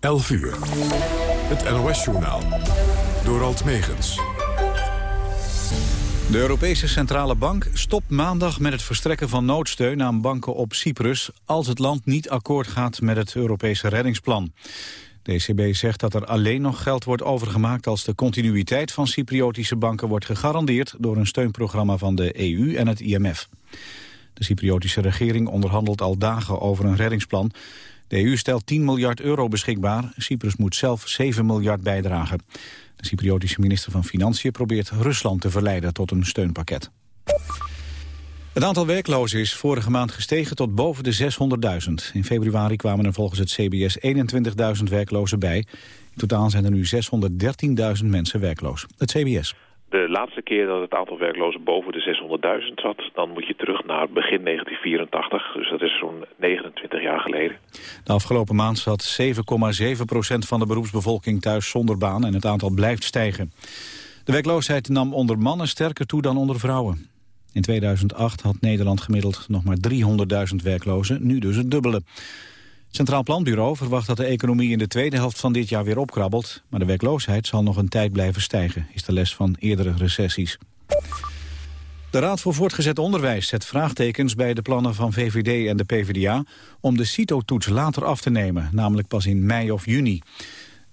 11 uur. Het NOS-journaal. Door Alt Megens. De Europese Centrale Bank stopt maandag met het verstrekken van noodsteun aan banken op Cyprus als het land niet akkoord gaat met het Europese reddingsplan. De ECB zegt dat er alleen nog geld wordt overgemaakt als de continuïteit van Cypriotische banken wordt gegarandeerd door een steunprogramma van de EU en het IMF. De Cypriotische regering onderhandelt al dagen over een reddingsplan. De EU stelt 10 miljard euro beschikbaar. Cyprus moet zelf 7 miljard bijdragen. De Cypriotische minister van Financiën probeert Rusland te verleiden tot een steunpakket. Het aantal werklozen is vorige maand gestegen tot boven de 600.000. In februari kwamen er volgens het CBS 21.000 werklozen bij. In totaal zijn er nu 613.000 mensen werkloos. Het CBS. De laatste keer dat het aantal werklozen boven de 600.000 zat... dan moet je terug naar begin 1984. Dus dat is zo'n 29 jaar geleden. De afgelopen maand zat 7,7% van de beroepsbevolking thuis zonder baan... en het aantal blijft stijgen. De werkloosheid nam onder mannen sterker toe dan onder vrouwen. In 2008 had Nederland gemiddeld nog maar 300.000 werklozen, nu dus het dubbele. Centraal Planbureau verwacht dat de economie in de tweede helft van dit jaar weer opkrabbelt. Maar de werkloosheid zal nog een tijd blijven stijgen, is de les van eerdere recessies. De Raad voor Voortgezet Onderwijs zet vraagtekens bij de plannen van VVD en de PvdA om de CITO-toets later af te nemen, namelijk pas in mei of juni.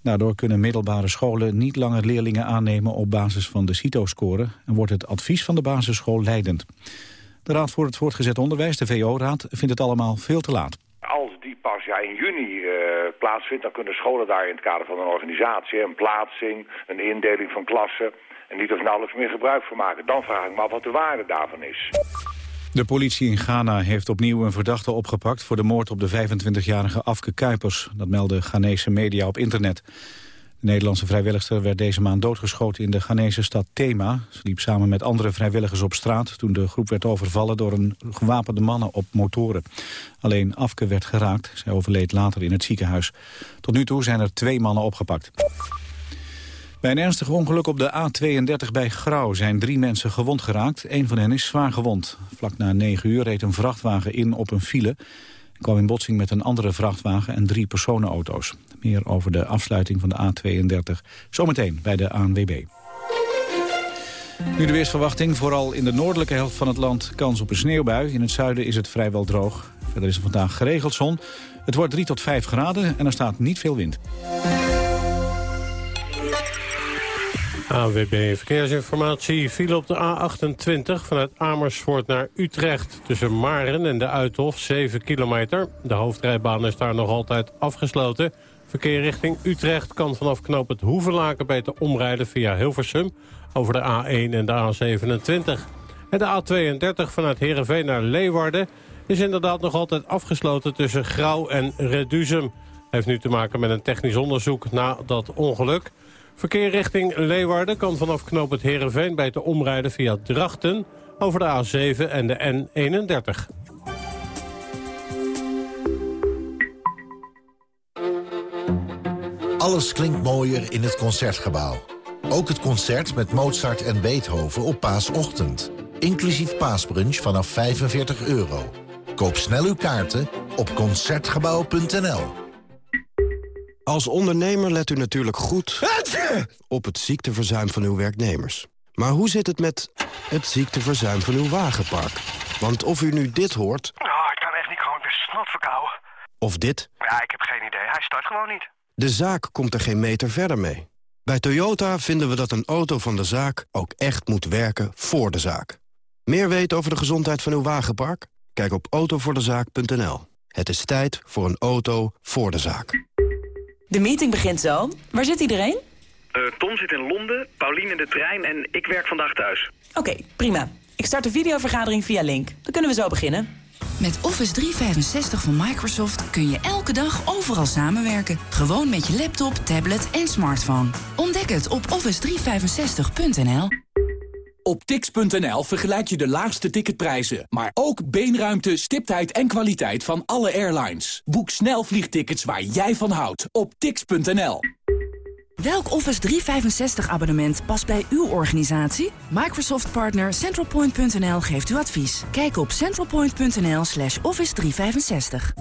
Daardoor kunnen middelbare scholen niet langer leerlingen aannemen op basis van de CITO-score en wordt het advies van de basisschool leidend. De Raad voor het Voortgezet Onderwijs, de VO-raad, vindt het allemaal veel te laat pas ja, in juni uh, plaatsvindt... dan kunnen scholen daar in het kader van een organisatie... een plaatsing, een indeling van klassen... en niet of nauwelijks meer gebruik van maken. Dan vraag ik me af wat de waarde daarvan is. De politie in Ghana heeft opnieuw een verdachte opgepakt... voor de moord op de 25-jarige Afke Kuipers. Dat melden Ghanese media op internet. De Nederlandse vrijwilligster werd deze maand doodgeschoten in de Ghanese stad Thema. Ze liep samen met andere vrijwilligers op straat toen de groep werd overvallen door een gewapende mannen op motoren. Alleen Afke werd geraakt. Zij overleed later in het ziekenhuis. Tot nu toe zijn er twee mannen opgepakt. Bij een ernstig ongeluk op de A32 bij Grauw zijn drie mensen gewond geraakt. Een van hen is zwaar gewond. Vlak na negen uur reed een vrachtwagen in op een file kwam in botsing met een andere vrachtwagen en drie personenauto's. Meer over de afsluiting van de A32 zometeen bij de ANWB. Nu de weersverwachting, vooral in de noordelijke helft van het land kans op een sneeuwbui. In het zuiden is het vrijwel droog. Verder is er vandaag geregeld zon. Het wordt 3 tot 5 graden en er staat niet veel wind. AWB Verkeersinformatie viel op de A28 vanuit Amersfoort naar Utrecht... tussen Maren en de Uithof, 7 kilometer. De hoofdrijbaan is daar nog altijd afgesloten. Verkeer richting Utrecht kan vanaf knoop het Hoevenlaken beter omrijden via Hilversum... over de A1 en de A27. En de A32 vanuit Heerenveen naar Leeuwarden... is inderdaad nog altijd afgesloten tussen Grauw en Reduzum. Heeft nu te maken met een technisch onderzoek na dat ongeluk... Verkeer richting Leeuwarden kan vanaf knoop het Heerenveen beter omrijden via Drachten over de A7 en de N31. Alles klinkt mooier in het Concertgebouw. Ook het concert met Mozart en Beethoven op paasochtend. Inclusief paasbrunch vanaf 45 euro. Koop snel uw kaarten op Concertgebouw.nl. Als ondernemer let u natuurlijk goed op het ziekteverzuim van uw werknemers. Maar hoe zit het met het ziekteverzuim van uw wagenpark? Want of u nu dit hoort... Oh, ik kan echt niet gewoon de snot verkouden. Of dit... Ja, ik heb geen idee. Hij start gewoon niet. De zaak komt er geen meter verder mee. Bij Toyota vinden we dat een auto van de zaak ook echt moet werken voor de zaak. Meer weten over de gezondheid van uw wagenpark? Kijk op autovoordezaak.nl. Het is tijd voor een auto voor de zaak. De meeting begint zo. Waar zit iedereen? Uh, Tom zit in Londen, Paulien in de trein en ik werk vandaag thuis. Oké, prima. Ik start de videovergadering via Link. Dan kunnen we zo beginnen. Met Office 365 van Microsoft kun je elke dag overal samenwerken. Gewoon met je laptop, tablet en smartphone. Ontdek het op office365.nl. Op tix.nl vergelijk je de laagste ticketprijzen, maar ook beenruimte, stiptheid en kwaliteit van alle airlines. Boek snel vliegtickets waar jij van houdt op tix.nl. Welk Office 365 abonnement past bij uw organisatie? Microsoft partner centralpoint.nl geeft u advies. Kijk op centralpoint.nl slash office 365.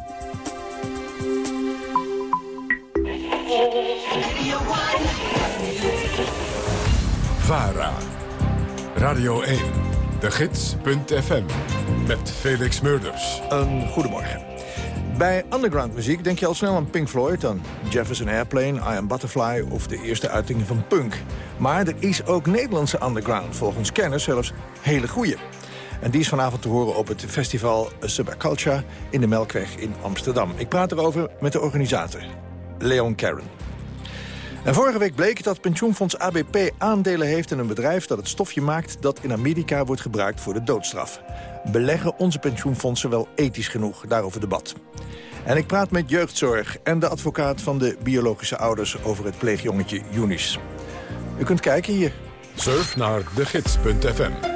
VARA. Radio 1. De Gids.fm. Met Felix Murders. Een goedemorgen. Bij underground muziek denk je al snel aan Pink Floyd, aan Jefferson Airplane, I Am Butterfly of de eerste uitingen van punk. Maar er is ook Nederlandse underground, volgens kenners zelfs hele goeie. En die is vanavond te horen op het festival Subculture in de Melkweg in Amsterdam. Ik praat erover met de organisator, Leon Karen. En vorige week bleek dat pensioenfonds ABP aandelen heeft in een bedrijf dat het stofje maakt dat in Amerika wordt gebruikt voor de doodstraf. Beleggen onze pensioenfondsen wel ethisch genoeg? Daarover debat. En ik praat met jeugdzorg en de advocaat van de biologische ouders over het pleegjongetje Yunis. U kunt kijken hier. Surf naar degids.fm.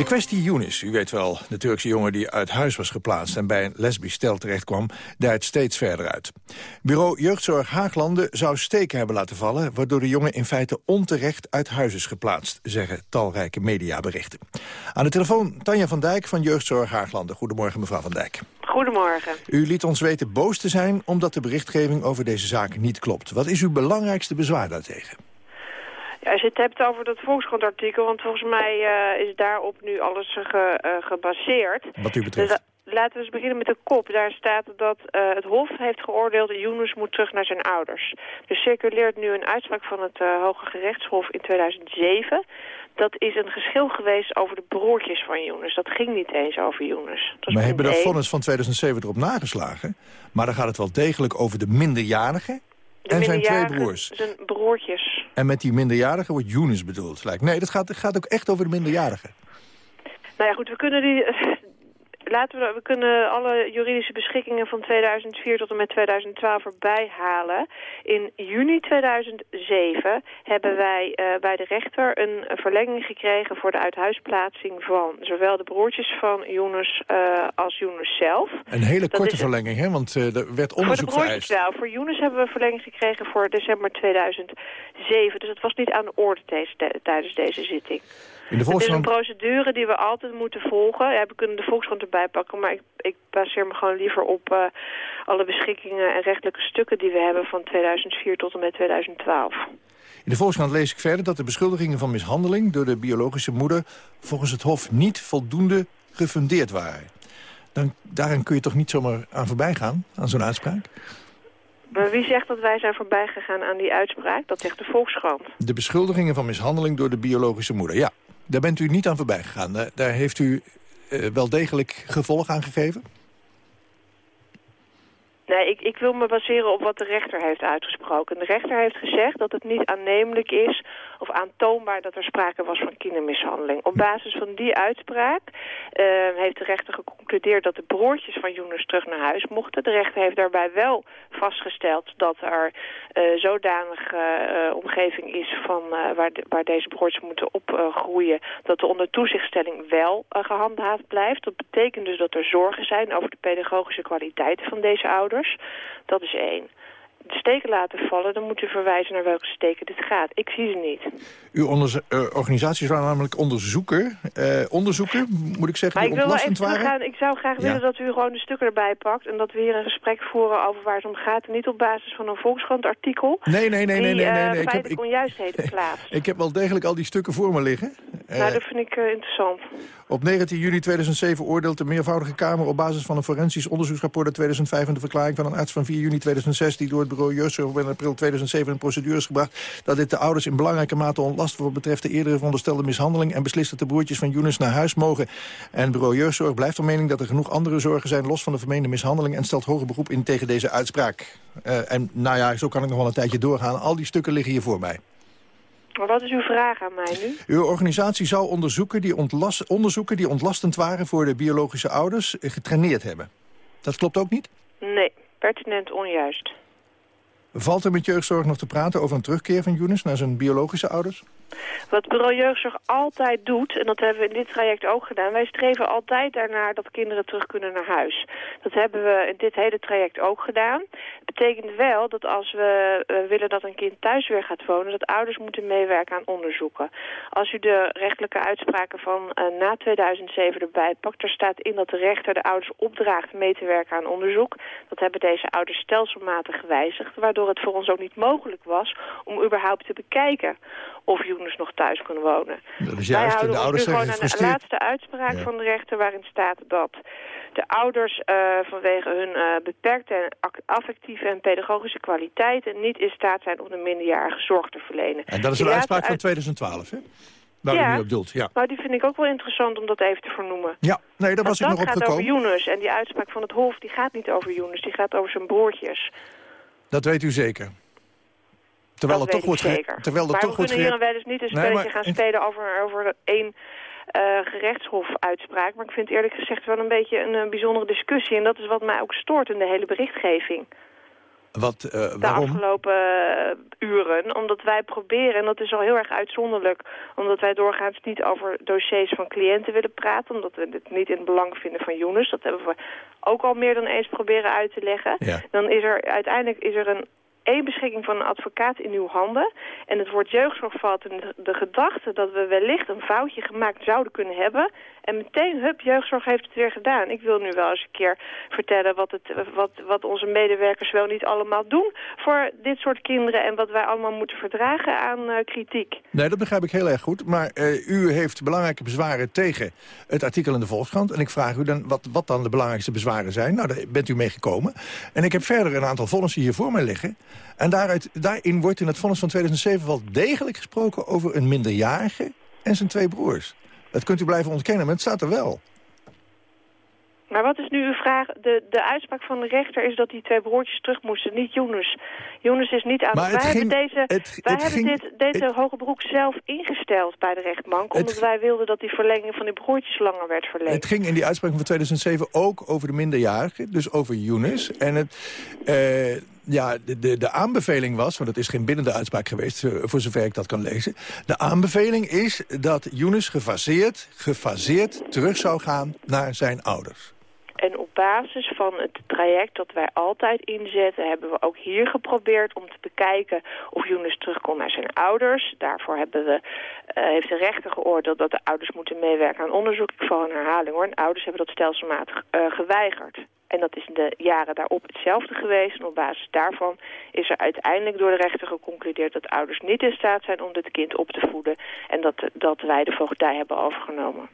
De kwestie Younis, u weet wel, de Turkse jongen die uit huis was geplaatst... en bij een lesbisch stel terechtkwam, draait steeds verder uit. Bureau Jeugdzorg Haaglanden zou steken hebben laten vallen... waardoor de jongen in feite onterecht uit huis is geplaatst... zeggen talrijke mediaberichten. Aan de telefoon Tanja van Dijk van Jeugdzorg Haaglanden. Goedemorgen, mevrouw van Dijk. Goedemorgen. U liet ons weten boos te zijn omdat de berichtgeving over deze zaak niet klopt. Wat is uw belangrijkste bezwaar daartegen? Ja, als je het hebt over dat Volkskrant-artikel, want volgens mij uh, is daarop nu alles ge, uh, gebaseerd. Wat u betreft? Dus, laten we eens beginnen met de kop. Daar staat dat uh, het Hof heeft geoordeeld dat Yunus moet terug naar zijn ouders. Er circuleert nu een uitspraak van het Hoge Gerechtshof in 2007. Dat is een geschil geweest over de broertjes van Yunus. Dat ging niet eens over Yunus. Maar hebben dat vonnis van 2007 erop nageslagen? Maar dan gaat het wel degelijk over de minderjarigen en zijn twee broers. Zijn broertjes. En met die minderjarigen wordt Younes bedoeld. Lijkt. Nee, dat gaat, gaat ook echt over de minderjarigen. Nou ja, goed, we kunnen die... Laten we, we kunnen alle juridische beschikkingen van 2004 tot en met 2012 erbij halen. In juni 2007 hebben wij uh, bij de rechter een, verlenging gekregen voor de uithuisplaatsing van zowel de broertjes van Younes uh, als Younes zelf. Een hele Dat korte verlenging, hè? Want uh, er werd onderzoek voor de broertjes vereist. wel. Voor Younes hebben we een verlenging gekregen voor december 2007. Dus het was niet aan de orde deze, tijdens deze zitting. In de Het is een procedure die we altijd moeten volgen. Ja, we kunnen de Volkskrant erbij pakken, maar ik, ik baseer me gewoon liever op uh, alle beschikkingen en rechtelijke stukken die we hebben van 2004 tot en met 2012. In de Volkskrant lees ik verder dat de beschuldigingen van mishandeling door de biologische moeder volgens het Hof niet voldoende gefundeerd waren. Dan, daaraan kun je toch niet zomaar aan voorbij gaan, aan zo'n uitspraak? Maar wie zegt dat wij zijn voorbij gegaan aan die uitspraak? Dat zegt de Volkskrant. De beschuldigingen van mishandeling door de biologische moeder, ja. Daar bent u niet aan voorbij gegaan. Daar, heeft u uh, wel degelijk gevolg aan gegeven? Nee, ik, ik wil me baseren op wat de rechter heeft uitgesproken. De rechter heeft gezegd dat het niet aannemelijk is of aantoonbaar dat er sprake was van kindermishandeling. Op basis van die uitspraak uh, heeft de rechter geconcludeerd dat de broertjes van Jonas terug naar huis mochten. De rechter heeft daarbij wel vastgesteld dat er uh, zodanig uh, omgeving is van waar, de, waar deze broertjes moeten opgroeien, dat de onder toezichtstelling wel gehandhaafd blijft. Dat betekent dus dat er zorgen zijn over de pedagogische kwaliteiten van deze ouders. Dat is één. Steken laten vallen, dan moet u verwijzen naar welke steken dit gaat. Ik zie ze niet. Uw uh, organisatie zou namelijk onderzoeker, uh, onderzoeken, moet ik zeggen, maar die ik wil wel even teruggaan. Ik zou graag ja. willen dat u gewoon de stukken erbij pakt... en dat we hier een gesprek voeren over waar het om gaat... en niet op basis van een Volkskrant-artikel... Nee, nee, nee, nee, nee, nee, uh, ik heb, ik, onjuistheden plaatst. ik heb wel degelijk al die stukken voor me liggen. Nou, dat vind ik interessant. Op 19 juni 2007 oordeelt de meervoudige Kamer... op basis van een forensisch onderzoeksrapport uit 2005... en de verklaring van een arts van 4 juni 2006... die door het bureau Jeugdzorg in april 2007 in procedure is gebracht... dat dit de ouders in belangrijke mate ontlast wat betreft de eerdere veronderstelde mishandeling... en beslist dat de broertjes van Younes naar huis mogen. En bureau Jeugdzorg blijft van mening dat er genoeg andere zorgen zijn... los van de vermeende mishandeling en stelt hoger beroep in tegen deze uitspraak. Uh, en nou ja, zo kan ik nog wel een tijdje doorgaan. Al die stukken liggen hier voor mij. Maar wat is uw vraag aan mij nu? Uw organisatie zou onderzoeken die, ontlast, onderzoeken die ontlastend waren voor de biologische ouders getraineerd hebben. Dat klopt ook niet? Nee, pertinent onjuist. Valt er met jeugdzorg nog te praten over een terugkeer van Younes naar zijn biologische ouders? Wat bureau jeugdzorg altijd doet, en dat hebben we in dit traject ook gedaan... wij streven altijd daarnaar dat kinderen terug kunnen naar huis. Dat hebben we in dit hele traject ook gedaan. Het betekent wel dat als we uh, willen dat een kind thuis weer gaat wonen... dat ouders moeten meewerken aan onderzoeken. Als u de rechtelijke uitspraken van uh, na 2007 erbij pakt... er staat in dat de rechter de ouders opdraagt mee te werken aan onderzoek. Dat hebben deze ouders stelselmatig gewijzigd... waardoor waardoor het voor ons ook niet mogelijk was om überhaupt te bekijken of Younes nog thuis kon wonen. Dat is Wij juist, houden de ons ouders nu gewoon aan de laatste uitspraak Ja. van de rechter waarin staat dat de ouders eh, vanwege hun eh, beperkte affectieve en pedagogische kwaliteiten niet in staat zijn om de minderjarige zorg te verlenen. En dat is een uitspraak van uit- 2012, hè? Waar Ja. nu op doelt, ja. Nou, die vind ik ook wel interessant om dat even te vernoemen. Ja, nee, daar Want was ik nog dat op gaat over gekomen. Younes en die uitspraak van het Hof die gaat niet over Younes, die gaat over zijn broertjes. Dat weet u zeker. Terwijl dat er toch wordt zeker. terwijl er maar toch we kunnen hier wel eens niet een Nee, spelletje maar- gaan spelen over, over één eh gerechtshofuitspraak. Maar ik vind eerlijk gezegd wel een beetje een, eh, bijzondere discussie. En dat is wat mij ook stoort in de hele berichtgeving. Wat, eh, de afgelopen eh, uren. Omdat wij proberen, en dat is al heel erg uitzonderlijk... omdat wij doorgaans niet over dossiers van cliënten willen praten... omdat we het niet in het belang vinden van Younes. Dat hebben we ook al meer dan eens proberen uit te leggen. Ja. Dan is er uiteindelijk is er een één beschikking van een advocaat in uw handen. En het woord jeugdzorg valt in de gedachte dat we wellicht een foutje gemaakt zouden kunnen hebben. En meteen, hup, jeugdzorg heeft het weer gedaan. Ik wil nu wel eens een keer vertellen wat, het, wat, wat onze medewerkers wel niet allemaal doen voor dit soort kinderen. En wat wij allemaal moeten verdragen aan eh, kritiek. Nee, dat begrijp ik heel erg goed. Maar eh, u heeft belangrijke bezwaren tegen het artikel in de Volkskrant. En ik vraag u dan wat, wat dan de belangrijkste bezwaren zijn. Nou, daar bent u mee gekomen. En ik heb verder een aantal vonnissen hier voor mij liggen. En daaruit, daarin wordt in het vonnis van 2007 wel degelijk gesproken over een minderjarige en zijn twee broers. Dat kunt u blijven ontkennen, maar het staat er wel. Maar wat is nu uw vraag? De, de uitspraak van de rechter is dat die twee broertjes terug moesten, niet Younes. Younes is niet aan Maar Wij het hebben, ging- deze, het- wij het hebben ging- dit, deze hoge beroep zelf ingesteld bij de rechtbank. Omdat wij wilden dat die verlenging van die broertjes langer werd verlengd. Het ging in die uitspraak van 2007 ook over de minderjarige, dus over Younes. En het, eh, ja, de, de, de aanbeveling was, want het is geen bindende uitspraak geweest... eh, voor zover ik dat kan lezen. De aanbeveling is dat Younes gefaseerd, gefaseerd terug zou gaan naar zijn ouders. En op basis van het traject dat wij altijd inzetten... hebben we ook hier geprobeerd om te bekijken of Younes terugkomt naar zijn ouders. Daarvoor hebben we, eh, heeft de rechter geoordeeld dat de ouders moeten meewerken aan onderzoek. Ik val in herhaling hoor. En ouders hebben dat stelselmatig eh, geweigerd. En dat is in de jaren daarop hetzelfde geweest. En op basis daarvan is er uiteindelijk door de rechter geconcludeerd... dat ouders niet in staat zijn om dit kind op te voeden. En dat, dat wij de voogdij hebben overgenomen.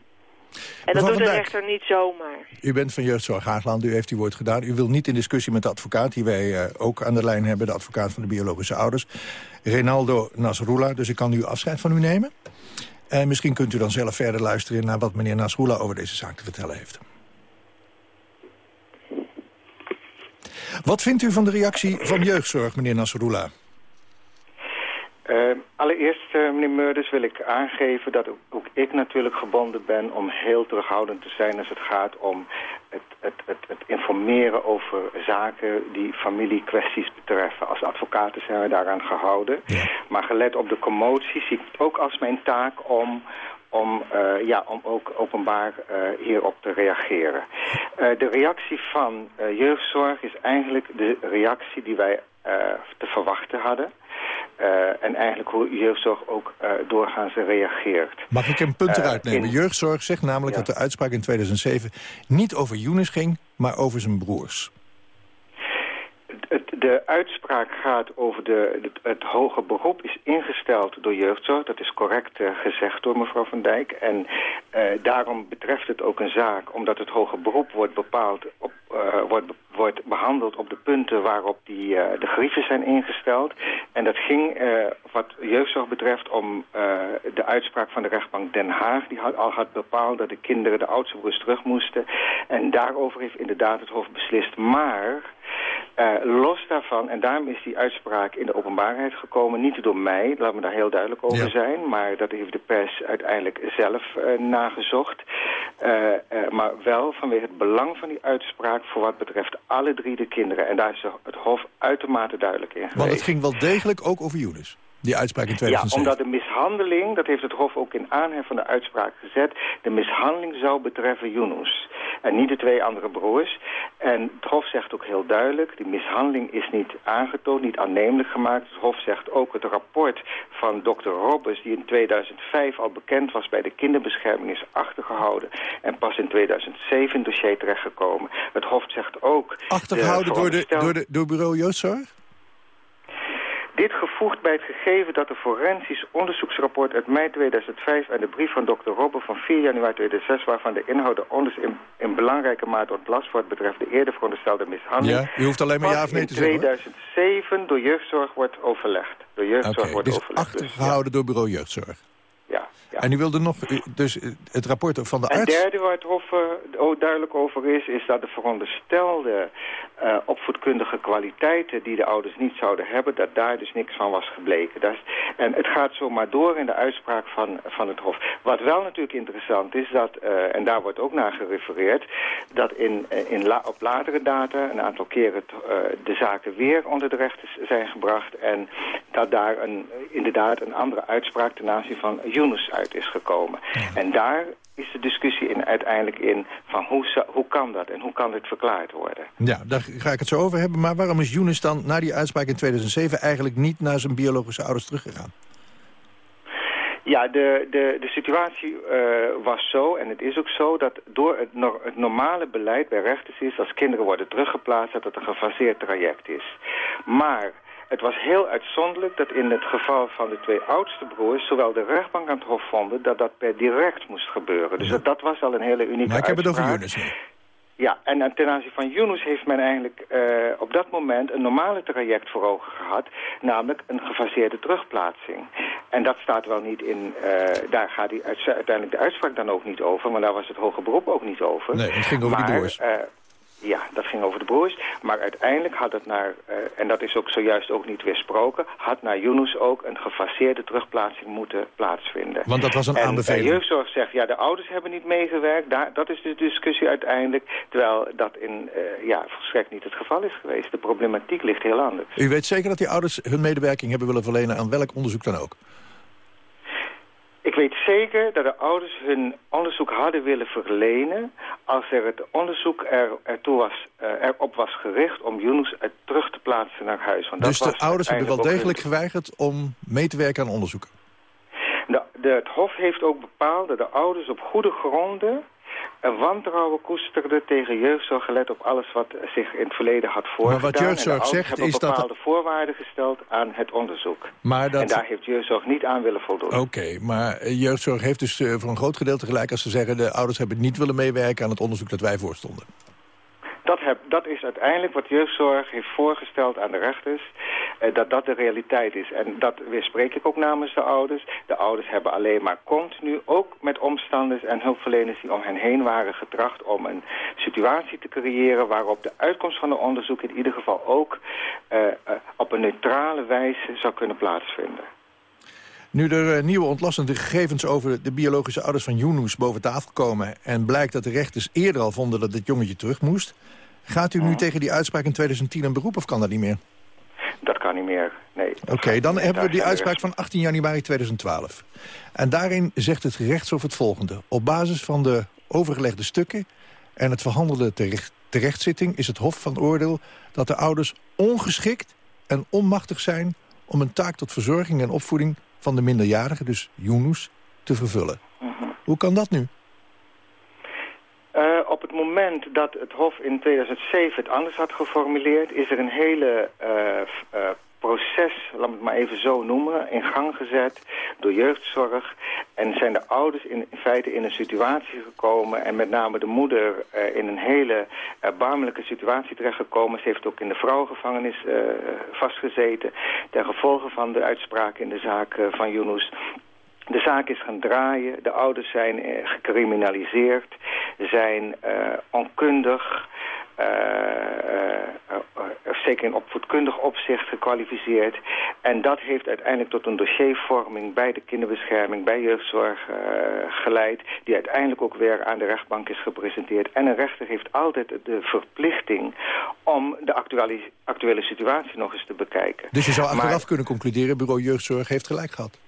En dat doet de Dijk. rechter niet zomaar. U bent van Jeugdzorg Haagland, u heeft uw woord gedaan. U wil niet in discussie met de advocaat, die wij eh, ook aan de lijn hebben... de advocaat van de biologische ouders, Renaldo Nasrullah. Dus ik kan nu afscheid van u nemen. En misschien kunt u dan zelf verder luisteren... naar wat meneer Nasrullah over deze zaak te vertellen heeft. Wat vindt u van de reactie van jeugdzorg, meneer Nasrullah? Uh, allereerst, uh, meneer Meurders, wil ik aangeven dat ook, ook, ik natuurlijk gebonden ben om heel terughoudend te zijn als het gaat om het, het, het, het informeren over zaken die familiekwesties betreffen. Als advocaten zijn we daaraan gehouden. Maar gelet op de commotie zie ik het ook als mijn taak om om, uh, ja, om ook openbaar uh, hierop te reageren. Uh, de reactie van jeugdzorg is eigenlijk de reactie die wij te verwachten hadden. En eigenlijk hoe jeugdzorg ook doorgaans reageert. Mag ik een punt eruit nemen? in- Jeugdzorg zegt namelijk Ja. dat de uitspraak in 2007 niet over Younes ging, maar over zijn broers. De uitspraak gaat over de, het, hoge beroep is ingesteld door jeugdzorg. Dat is correct eh, gezegd door mevrouw Van Dijk. En eh, daarom betreft het ook een zaak, omdat het hoge beroep wordt bepaald op, eh, wordt, wordt behandeld op de punten waarop die, eh, de grieven zijn ingesteld. En dat ging eh, wat jeugdzorg betreft om eh, de uitspraak van de rechtbank Den Haag. Die had, al had bepaald dat de kinderen de oudste broers terug moesten. En daarover heeft inderdaad het Hof beslist. Maar los daarvan, en daarom is die uitspraak in de openbaarheid gekomen, niet door mij, laat me daar heel duidelijk over Ja. zijn, maar dat heeft de pers uiteindelijk zelf nagezocht. Maar wel vanwege het belang van die uitspraak voor wat betreft alle drie de kinderen. En daar is het Hof uitermate duidelijk in geweest. Want het ging wel degelijk ook over Younes, die uitspraak in Ja, 2007. omdat de mishandeling, dat heeft het Hof ook in aanhef van de uitspraak gezet... de mishandeling zou betreffen Yunus en niet de twee andere broers. En het Hof zegt ook heel duidelijk... die mishandeling is niet aangetoond, niet aannemelijk gemaakt. Het Hof zegt ook het rapport van dokter Robbers... die in 2005 al bekend was bij de kinderbescherming... is achtergehouden en pas in 2007 in het dossier terechtgekomen. Het Hof zegt ook... Achtergehouden door, de, door, de, door bureau? Dit gevoegd bij het gegeven dat de forensisch onderzoeksrapport uit mei 2005 en de brief van dokter Robbe van 4 januari 2006, waarvan de inhoud onders in, in belangrijke mate ontlast wordt betreft de eerder veronderstelde mishandeling. Ja, u hoeft alleen maar ja of nee te zeggen. in 2007 door jeugdzorg wordt overlegd. Door jeugdzorg okay, wordt dus overlegd. achtergehouden dus, ja. door bureau jeugdzorg. Ja. En u wilde nog, dus het rapport van de arts... En derde waar het Hof uh, duidelijk over is, is dat de veronderstelde uh, opvoedkundige kwaliteiten die de ouders niet zouden hebben, dat daar dus niks van was gebleken. Dat is, en het gaat zomaar door in de uitspraak van, van het Hof. Wat wel natuurlijk interessant is, dat, uh, en daar wordt ook naar gerefereerd, dat in, in la, op latere data een aantal keren de zaken weer onder de rechter zijn gebracht en dat daar een, inderdaad een andere uitspraak ten aanzien van Yunus uit is gekomen. En daar is de discussie in, uiteindelijk in van hoe, hoe kan dat en hoe kan dit verklaard worden. Ja, daar ga ik het zo over hebben. Maar waarom is Younes dan na die uitspraak in 2007 eigenlijk niet naar zijn biologische ouders teruggegaan? Ja, de, de, de situatie uh, was zo, en het is ook zo, dat door het, no het normale beleid bij rechters is, als kinderen worden teruggeplaatst, dat het een gefaseerd traject is. Maar het was heel uitzonderlijk dat in het geval van de twee oudste broers... zowel de rechtbank aan het hof vonden dat dat per direct moest gebeuren. Dus dat, dat was al een hele unieke Maar ik heb uitspraak. het over Yunus Ja, en ten aanzien van Yunus heeft men eigenlijk uh, op dat moment een normale traject voor ogen gehad. Namelijk een gefaseerde terugplaatsing. En dat staat wel niet in, uh, daar gaat die uiteindelijk de uitspraak dan ook niet over. Maar daar was het hoge beroep ook niet over. Nee, het ging over maar, die broers. Uh, ja, dat ging over de broers. Maar uiteindelijk had het naar, uh, en dat is ook zojuist ook niet weersproken... had naar Yunus ook een gefaseerde terugplaatsing moeten plaatsvinden. Want dat was een en, aanbeveling. En jeugdzorg zegt, ja, de ouders hebben niet meegewerkt. Daar, dat is de discussie uiteindelijk. Terwijl dat in, uh, ja, volstrekt niet het geval is geweest. De problematiek ligt heel anders. U weet zeker dat die ouders hun medewerking hebben willen verlenen... aan welk onderzoek dan ook? Ik weet zeker dat de ouders hun onderzoek hadden willen verlenen... als er het onderzoek er, ertoe was, uh, erop was gericht om Yunus terug te plaatsen naar huis. Want dus dat de was ouders hebben wel degelijk hun... geweigerd om mee te werken aan onderzoeken? De, de, het Hof heeft ook bepaald dat de ouders op goede gronden een wantrouwen koesterde tegen jeugdzorg gelet op alles wat zich in het verleden had voorgedaan. Maar wat jeugdzorg zegt hebben is dat... bepaalde voorwaarden gesteld aan het onderzoek. Maar dat... En daar heeft jeugdzorg niet aan willen voldoen. Oké, okay, maar jeugdzorg heeft dus uh, voor een groot gedeelte gelijk als ze zeggen... de ouders hebben niet willen meewerken aan het onderzoek dat wij voorstonden. Dat, heb, dat is uiteindelijk wat jeugdzorg heeft voorgesteld aan de rechters. Eh, dat dat de realiteit is. En dat weerspreek ik ook namens de ouders. De ouders hebben alleen maar continu, ook met omstanders en hulpverleners die om hen heen waren, getracht om een situatie te creëren waarop de uitkomst van het onderzoek in ieder geval ook uh, uh, op een neutrale wijze zou kunnen plaatsvinden. Nu er nieuwe ontlastende gegevens over de biologische ouders van Yunus boven tafel komen... en blijkt dat de rechters eerder al vonden dat dit jongetje terug moest... gaat u nu ja. tegen die uitspraak in 2010 een beroep of kan dat niet meer? Dat kan niet meer, nee. Oké, okay, dan hebben we die uitspraak van 18 januari 2012. En daarin zegt het gerechtshof het volgende. Op basis van de overgelegde stukken en het verhandelde terecht, terechtzitting... is het hof van oordeel dat de ouders ongeschikt en onmachtig zijn... om een taak tot verzorging en opvoeding van de minderjarige, dus Yunus, te vervullen. -huh. Hoe kan dat nu? Uh, op het moment dat het Hof in 2007 het anders had geformuleerd... is er een hele uh, uh, laat het maar even zo noemen... in gang gezet door jeugdzorg. En zijn de ouders in, feite in een situatie gekomen... en met name de moeder in een hele erbarmelijke situatie terechtgekomen. Ze heeft ook in de vrouwengevangenis vastgezeten... ten gevolge van de uitspraak in de zaak van Yunus... De zaak is gaan draaien, de ouders zijn gecriminaliseerd, zijn onkundig, zeker in opvoedkundig opzicht gekwalificeerd. En dat heeft uiteindelijk tot een dossiervorming bij de kinderbescherming, bij jeugdzorg geleid, die uiteindelijk ook weer aan de rechtbank is gepresenteerd. En een rechter heeft altijd de verplichting om de actuele, actuele situatie nog eens te bekijken. Dus je zou achteraf maar, kunnen concluderen, bureau jeugdzorg heeft gelijk gehad?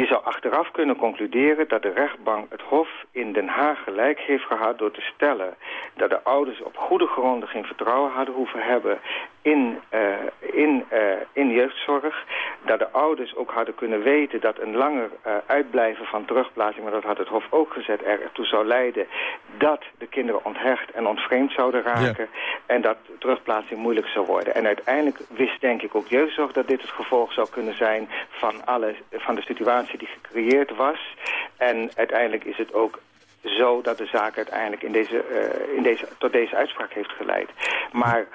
Je zou achteraf kunnen concluderen dat de rechtbank het Hof in Den Haag gelijk heeft gehad door te stellen dat de ouders op goede gronden geen vertrouwen hadden hoeven hebben in, uh, in, uh, in jeugdzorg. Dat de ouders ook hadden kunnen weten dat een langer uh, uitblijven van terugplaatsing, maar dat had het Hof ook gezet, ertoe zou leiden dat de kinderen onthecht en ontvreemd zouden raken... en dat terugplaatsing moeilijk zou worden. En uiteindelijk wist denk ik ook jeugdzorg dat dit het gevolg zou kunnen zijn... van, alle, van de situatie die gecreëerd was. En uiteindelijk is het ook zo dat de zaak uiteindelijk in deze, uh, in deze, tot deze uitspraak heeft geleid. Maar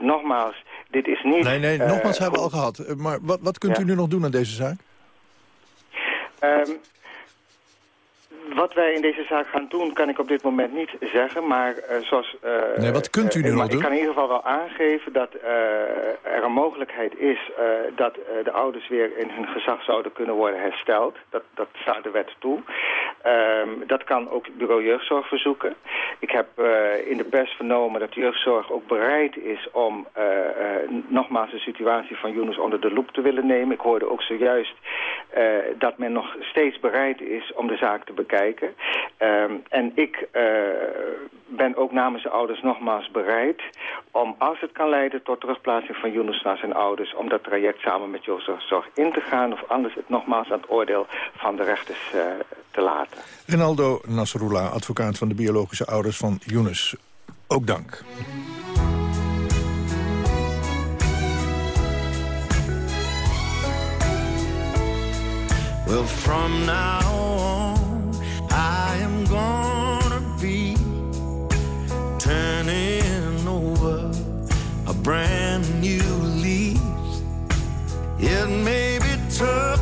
nogmaals, dit is niet... Nee, nee, nogmaals hebben we al gehad. Maar wat, wat kunt u nu nog doen aan deze zaak? Um, wat wij in deze zaak gaan doen, kan ik op dit moment niet zeggen. Maar uh, zoals... Uh, nee, wat kunt u nu uh, doen? Ik kan in ieder geval wel aangeven dat er een mogelijkheid is... dat de ouders weer in hun gezag zouden kunnen worden hersteld. Dat, dat staat de wet toe. Um, dat kan ook bureau jeugdzorg verzoeken. Ik heb in de pers vernomen dat jeugdzorg ook bereid is... om nogmaals de situatie van Yunus onder de loep te willen nemen. Ik hoorde ook zojuist dat men nog steeds bereid is om de zaak te bekijken. Um, en ik uh, ben ook namens de ouders nogmaals bereid om, als het kan leiden tot terugplaatsing van Yunus naar zijn ouders, om dat traject samen met Jozef in te gaan of anders het nogmaals aan het oordeel van de rechters uh, te laten. Rinaldo Nasrullah, advocaat van de biologische ouders van Yunus. Ook dank. Well, from now on, It may be tough,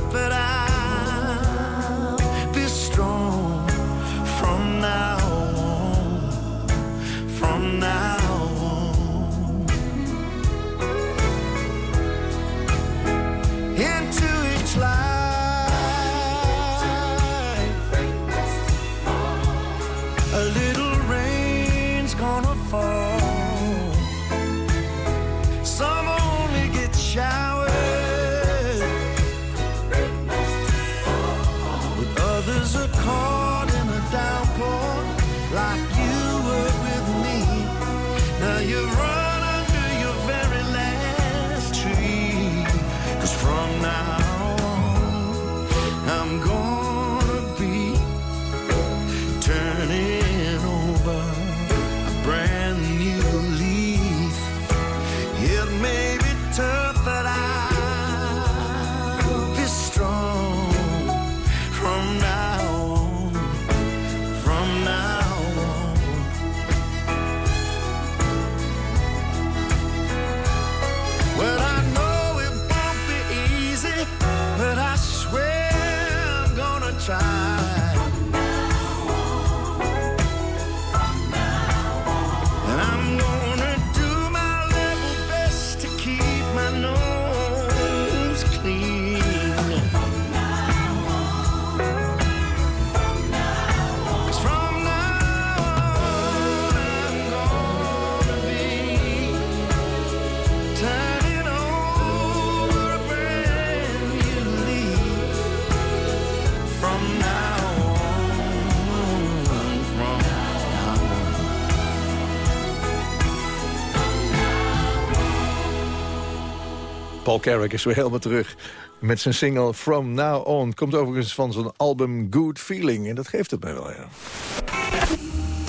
Paul Carrick is weer helemaal terug met zijn single From Now On. Komt overigens van zijn album Good Feeling. En dat geeft het mij wel, ja.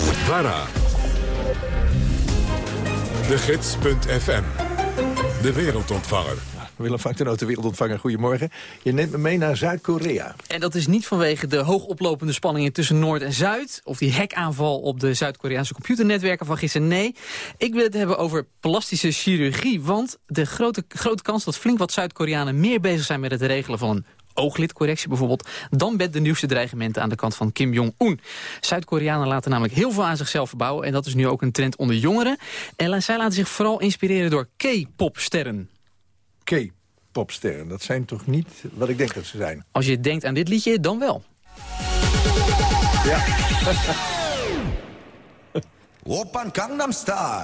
VARA. De Gids.fm. De wereldontvanger. Willem vangt de wereldontvanger. Goedemorgen. Je neemt me mee naar Zuid-Korea. En dat is niet vanwege de hoogoplopende spanningen tussen Noord en Zuid... of die hackaanval op de Zuid-Koreaanse computernetwerken van gisteren. Nee, ik wil het hebben over plastische chirurgie. Want de grote, grote kans dat flink wat Zuid-Koreanen meer bezig zijn... met het regelen van een ooglidcorrectie bijvoorbeeld... dan met de nieuwste dreigementen aan de kant van Kim Jong-un. Zuid-Koreanen laten namelijk heel veel aan zichzelf verbouwen... en dat is nu ook een trend onder jongeren. En zij laten zich vooral inspireren door K-popsterren. K-popsterren, dat zijn toch niet wat ik denk dat ze zijn? Als je denkt aan dit liedje, dan wel. Ja. Gangnam Style.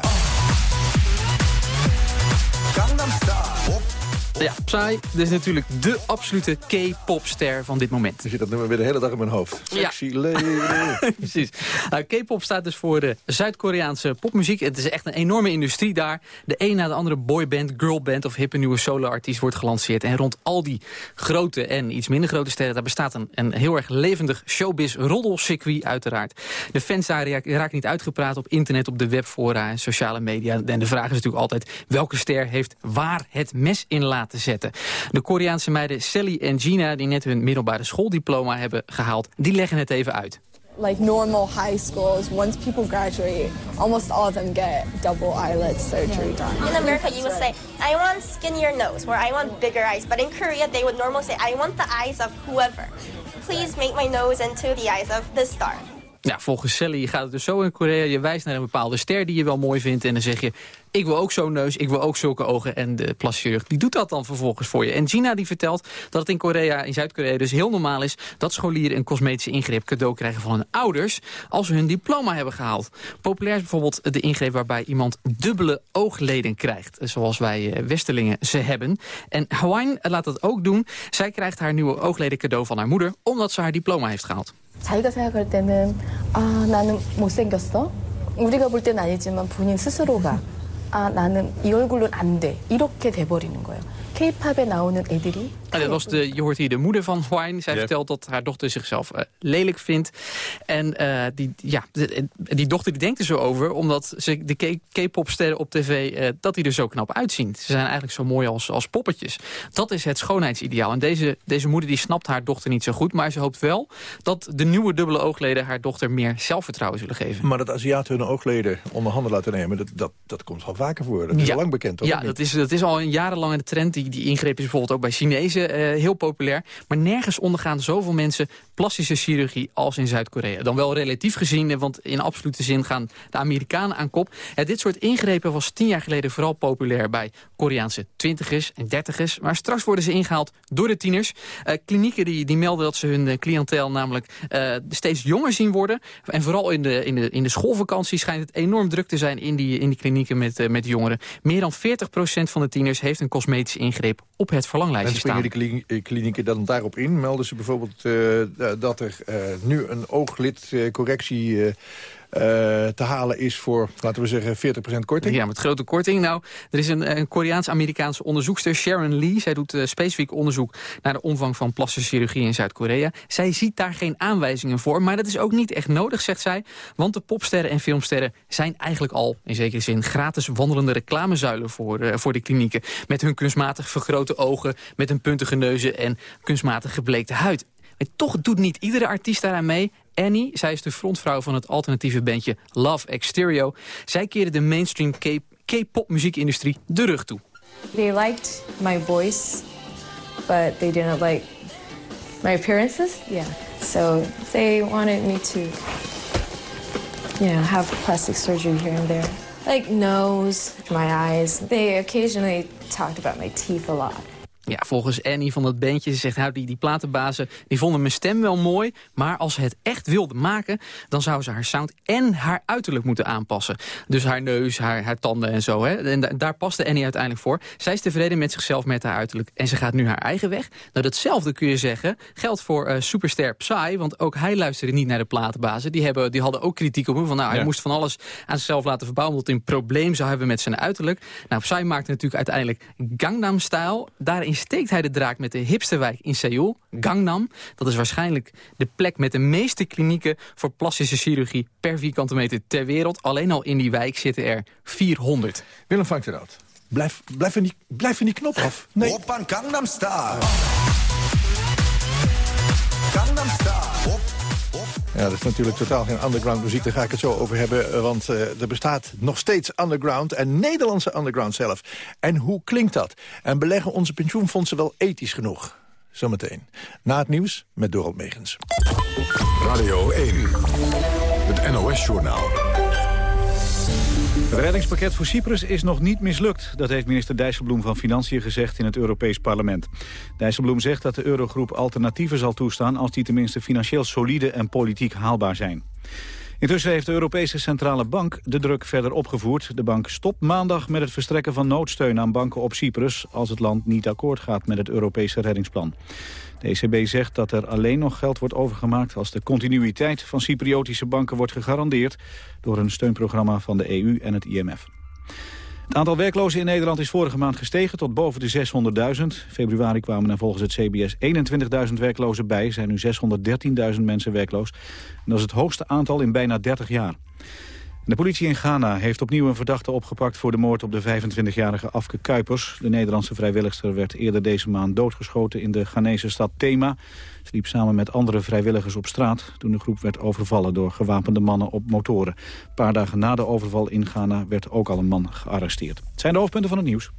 Gangnam Style. Ja, Psy, is natuurlijk de absolute K-popster van dit moment. Je zit dat nummer weer de hele dag in mijn hoofd. Sexy lady. Precies. Nou, K-pop staat dus voor de Zuid-Koreaanse popmuziek. Het is echt een enorme industrie daar. De een na de andere boyband, girlband of hippe nieuwe solo-artiest wordt gelanceerd. En rond al die grote en iets minder grote sterren... daar bestaat een, een heel erg levendig showbiz-roddelcircuit uiteraard. De fans daar raken niet uitgepraat op internet, op de webfora en sociale media. En de vraag is natuurlijk altijd welke ster heeft waar het mes in laten zetten. De Koreaanse meiden Sally en Gina, die net hun middelbare schooldiploma hebben gehaald... die leggen het even uit. like normal high schools, once people graduate, almost all of them get double eyelid surgery done. In America, you would say, I want skinnier nose, or I want bigger eyes. But in Korea, they would normally say, I want the eyes of whoever. Please make my nose into the eyes of the star. Volgens Sally gaat het dus zo in Korea. Je wijst naar een bepaalde ster die je wel mooi vindt. En dan zeg je, ik wil ook zo'n neus, ik wil ook zulke ogen. En de plastic die doet dat dan vervolgens voor je. En Gina die vertelt dat het in Korea, in Zuid-Korea dus heel normaal is... dat scholieren een cosmetische ingreep cadeau krijgen van hun ouders... als ze hun diploma hebben gehaald. Populair is bijvoorbeeld de ingreep waarbij iemand dubbele oogleden krijgt. Zoals wij eh, Westerlingen ze hebben. En Hawaiian laat dat ook doen. Zij krijgt haar nieuwe oogleden cadeau van haar moeder... omdat ze haar diploma heeft gehaald. 자기가 생각할 때는 아 나는 못생겼어? 우리가 볼 때는 아니지만 본인 스스로가 아 나는 이 얼굴로는 안 돼. 이렇게 돼버리는 거예요. K-팝에 나오는 애들이 En dat was de, je hoort hier de moeder van Hwine. Zij vertelt dat haar dochter zichzelf uh, lelijk vindt. En uh, die, ja, de, die dochter die denkt er zo over... omdat ze de K-popsterren op tv, uh, dat die er zo knap uitzien. Ze zijn eigenlijk zo mooi als, als poppetjes. Dat is het schoonheidsideaal. En deze, deze moeder die snapt haar dochter niet zo goed... maar ze hoopt wel dat de nieuwe dubbele oogleden... haar dochter meer zelfvertrouwen zullen geven. Maar dat Aziaten hun oogleden onder handen laten nemen... dat, dat, dat komt al vaker voor. Dat is ja. al lang bekend, toch? Ja, dat is, dat is al een jarenlange trend. Die, die ingreep is bijvoorbeeld ook bij Chinezen uh, heel populair. Maar nergens ondergaan zoveel mensen plastische chirurgie als in Zuid-Korea. Dan wel relatief gezien, want in absolute zin gaan de Amerikanen aan kop. Ja, dit soort ingrepen was tien jaar geleden vooral populair bij Koreaanse twintigers en dertigers. Maar straks worden ze ingehaald door de tieners. Klinieken die, die melden dat ze hun cliëntel namelijk steeds jonger zien worden. En vooral in de, in de, in de schoolvakantie schijnt het enorm druk te zijn in die, in die klinieken met, met jongeren. Meer dan 40% van de tieners heeft een cosmetische ingreep op het verlanglijstje staan. Die klinieken dan daarop in? Melden ze bijvoorbeeld uh, dat er uh, nu een ooglidcorrectie te halen is voor, laten we zeggen, 40% korting? Ja, met grote korting. Nou, er is een, een Koreaans-Amerikaanse onderzoekster, Sharon Lee. Zij doet uh, specifiek onderzoek naar de omvang van plastische chirurgie in Zuid-Korea. Zij ziet daar geen aanwijzingen voor, maar dat is ook niet echt nodig, zegt zij. Want de popsterren en filmsterren zijn eigenlijk al, in zekere zin, gratis wandelende reclamezuilen voor, voor de klinieken. Met hun kunstmatig vergrote ogen, met een puntige neuzen en kunstmatig gebleekte huid. En toch doet niet iedere artiest daaraan mee. Annie, zij is de frontvrouw van het alternatieve bandje Love Exterio. Zij keerde de mainstream K-pop muziekindustrie de rug toe. They liked my voice, but they didn't like my appearances. Yeah. So they wanted me to, you know, have plastic surgery here and there. Like nose, my eyes. They occasionally talked about my teeth a lot. Ja, volgens Annie van dat bandje, ze zegt, nou, die, die platenbazen die vonden mijn stem wel mooi, maar als ze het echt wilde maken, dan zou ze haar sound en haar uiterlijk moeten aanpassen. Dus haar neus, haar, haar tanden en zo. Hè? En da daar paste Annie uiteindelijk voor. Zij is tevreden met zichzelf, met haar uiterlijk en ze gaat nu haar eigen weg. Nou, datzelfde kun je zeggen, geldt voor uh, superster Psy, want ook hij luisterde niet naar de platenbazen. Die, hebben, die hadden ook kritiek op hem, van nou, hij ja. moest van alles aan zichzelf laten verbouwen, omdat hij een probleem zou hebben met zijn uiterlijk. Nou, Psy maakte natuurlijk uiteindelijk Gangnam Style. Daarin steekt hij de draak met de hipsterwijk in Seoul, Gangnam. Dat is waarschijnlijk de plek met de meeste klinieken voor plastische chirurgie per vierkante meter ter wereld. Alleen al in die wijk zitten er 400. Willem vangt eruit. Blijf, blijf, van die, blijf van die knop af. Nee. Oppan Gangnam Style. Gangnam. Op. Ja, dat is natuurlijk totaal geen underground muziek. Daar ga ik het zo over hebben. Want uh, er bestaat nog steeds underground. En Nederlandse underground zelf. En hoe klinkt dat? En beleggen onze pensioenfondsen wel ethisch genoeg? Zometeen. Na het nieuws met Dorot Megens. Radio 1. Het NOS-journaal. Het reddingspakket voor Cyprus is nog niet mislukt. Dat heeft minister Dijsselbloem van Financiën gezegd in het Europees Parlement. Dijsselbloem zegt dat de eurogroep alternatieven zal toestaan... als die tenminste financieel solide en politiek haalbaar zijn. Intussen heeft de Europese Centrale Bank de druk verder opgevoerd. De bank stopt maandag met het verstrekken van noodsteun aan banken op Cyprus... als het land niet akkoord gaat met het Europese reddingsplan. De ECB zegt dat er alleen nog geld wordt overgemaakt... als de continuïteit van Cypriotische banken wordt gegarandeerd... door een steunprogramma van de EU en het IMF. Het aantal werklozen in Nederland is vorige maand gestegen tot boven de 600.000. Februari kwamen er volgens het CBS 21.000 werklozen bij. zijn nu 613.000 mensen werkloos. Dat is het hoogste aantal in bijna 30 jaar. De politie in Ghana heeft opnieuw een verdachte opgepakt... voor de moord op de 25-jarige Afke Kuipers. De Nederlandse vrijwilligster werd eerder deze maand doodgeschoten... in de Ghanese stad Thema. Ze liep samen met andere vrijwilligers op straat... toen de groep werd overvallen door gewapende mannen op motoren. Een paar dagen na de overval in Ghana werd ook al een man gearresteerd. Het zijn de hoofdpunten van het nieuws.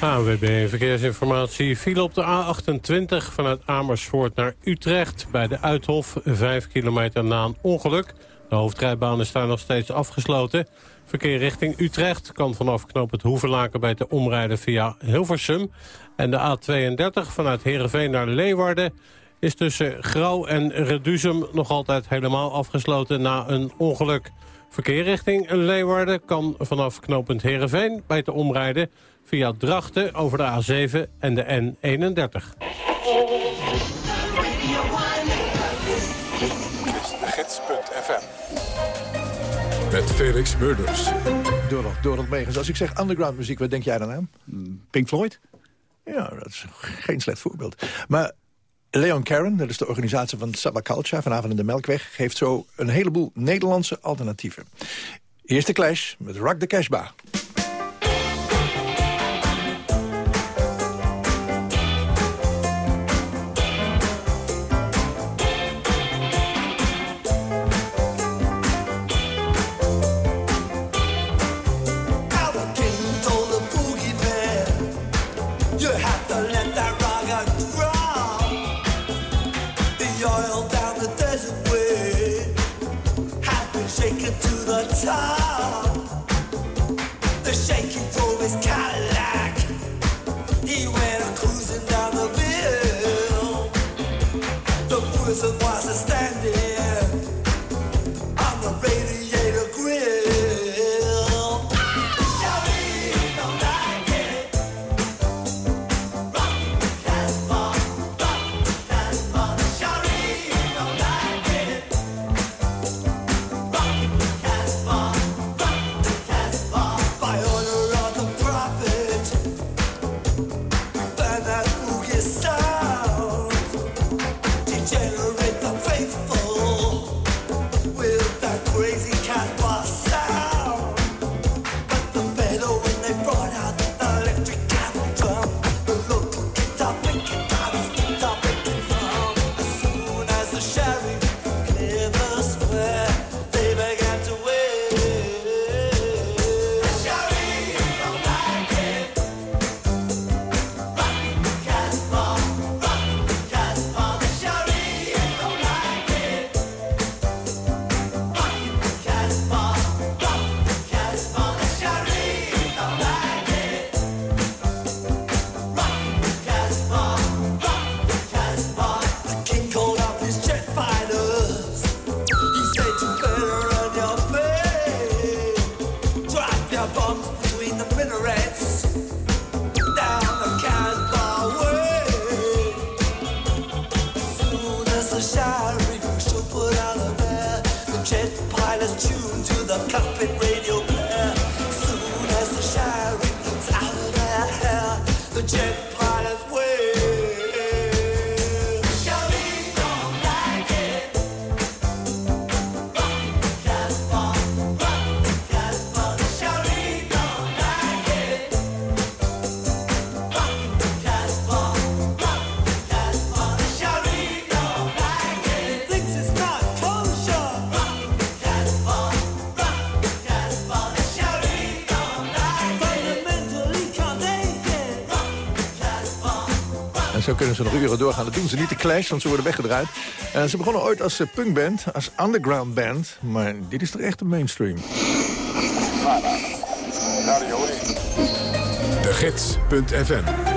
ANWB Verkeersinformatie viel op de A28 vanuit Amersfoort naar Utrecht... bij de Uithof, 5 kilometer na een ongeluk... De hoofdrijbaan is daar nog steeds afgesloten. Verkeer richting Utrecht kan vanaf knoop het Hoevenlaken bij te omrijden via Hilversum. En de A32 vanuit Heerenveen naar Leeuwarden is tussen Grauw en Reduzum nog altijd helemaal afgesloten na een ongeluk. Verkeer richting Leeuwarden kan vanaf knooppunt Heerenveen bij te omrijden via Drachten over de A7 en de N31. Met Felix Murders. Dorot, Dorot Megens. Als ik zeg underground muziek, wat denk jij dan aan? Pink Floyd? Ja, dat is geen slecht voorbeeld. Maar Leon Karen, dat is de organisatie van Sabba Culture... vanavond in de Melkweg, geeft zo een heleboel Nederlandse alternatieven. Eerste Clash met Rock the Cashba. Zo kunnen ze nog uren doorgaan. Dat doen ze niet, de Clash, want ze worden weggedraaid. Uh, ze begonnen ooit als uh, punkband, als underground band. Maar dit is toch echt een mainstream. De Gids.fm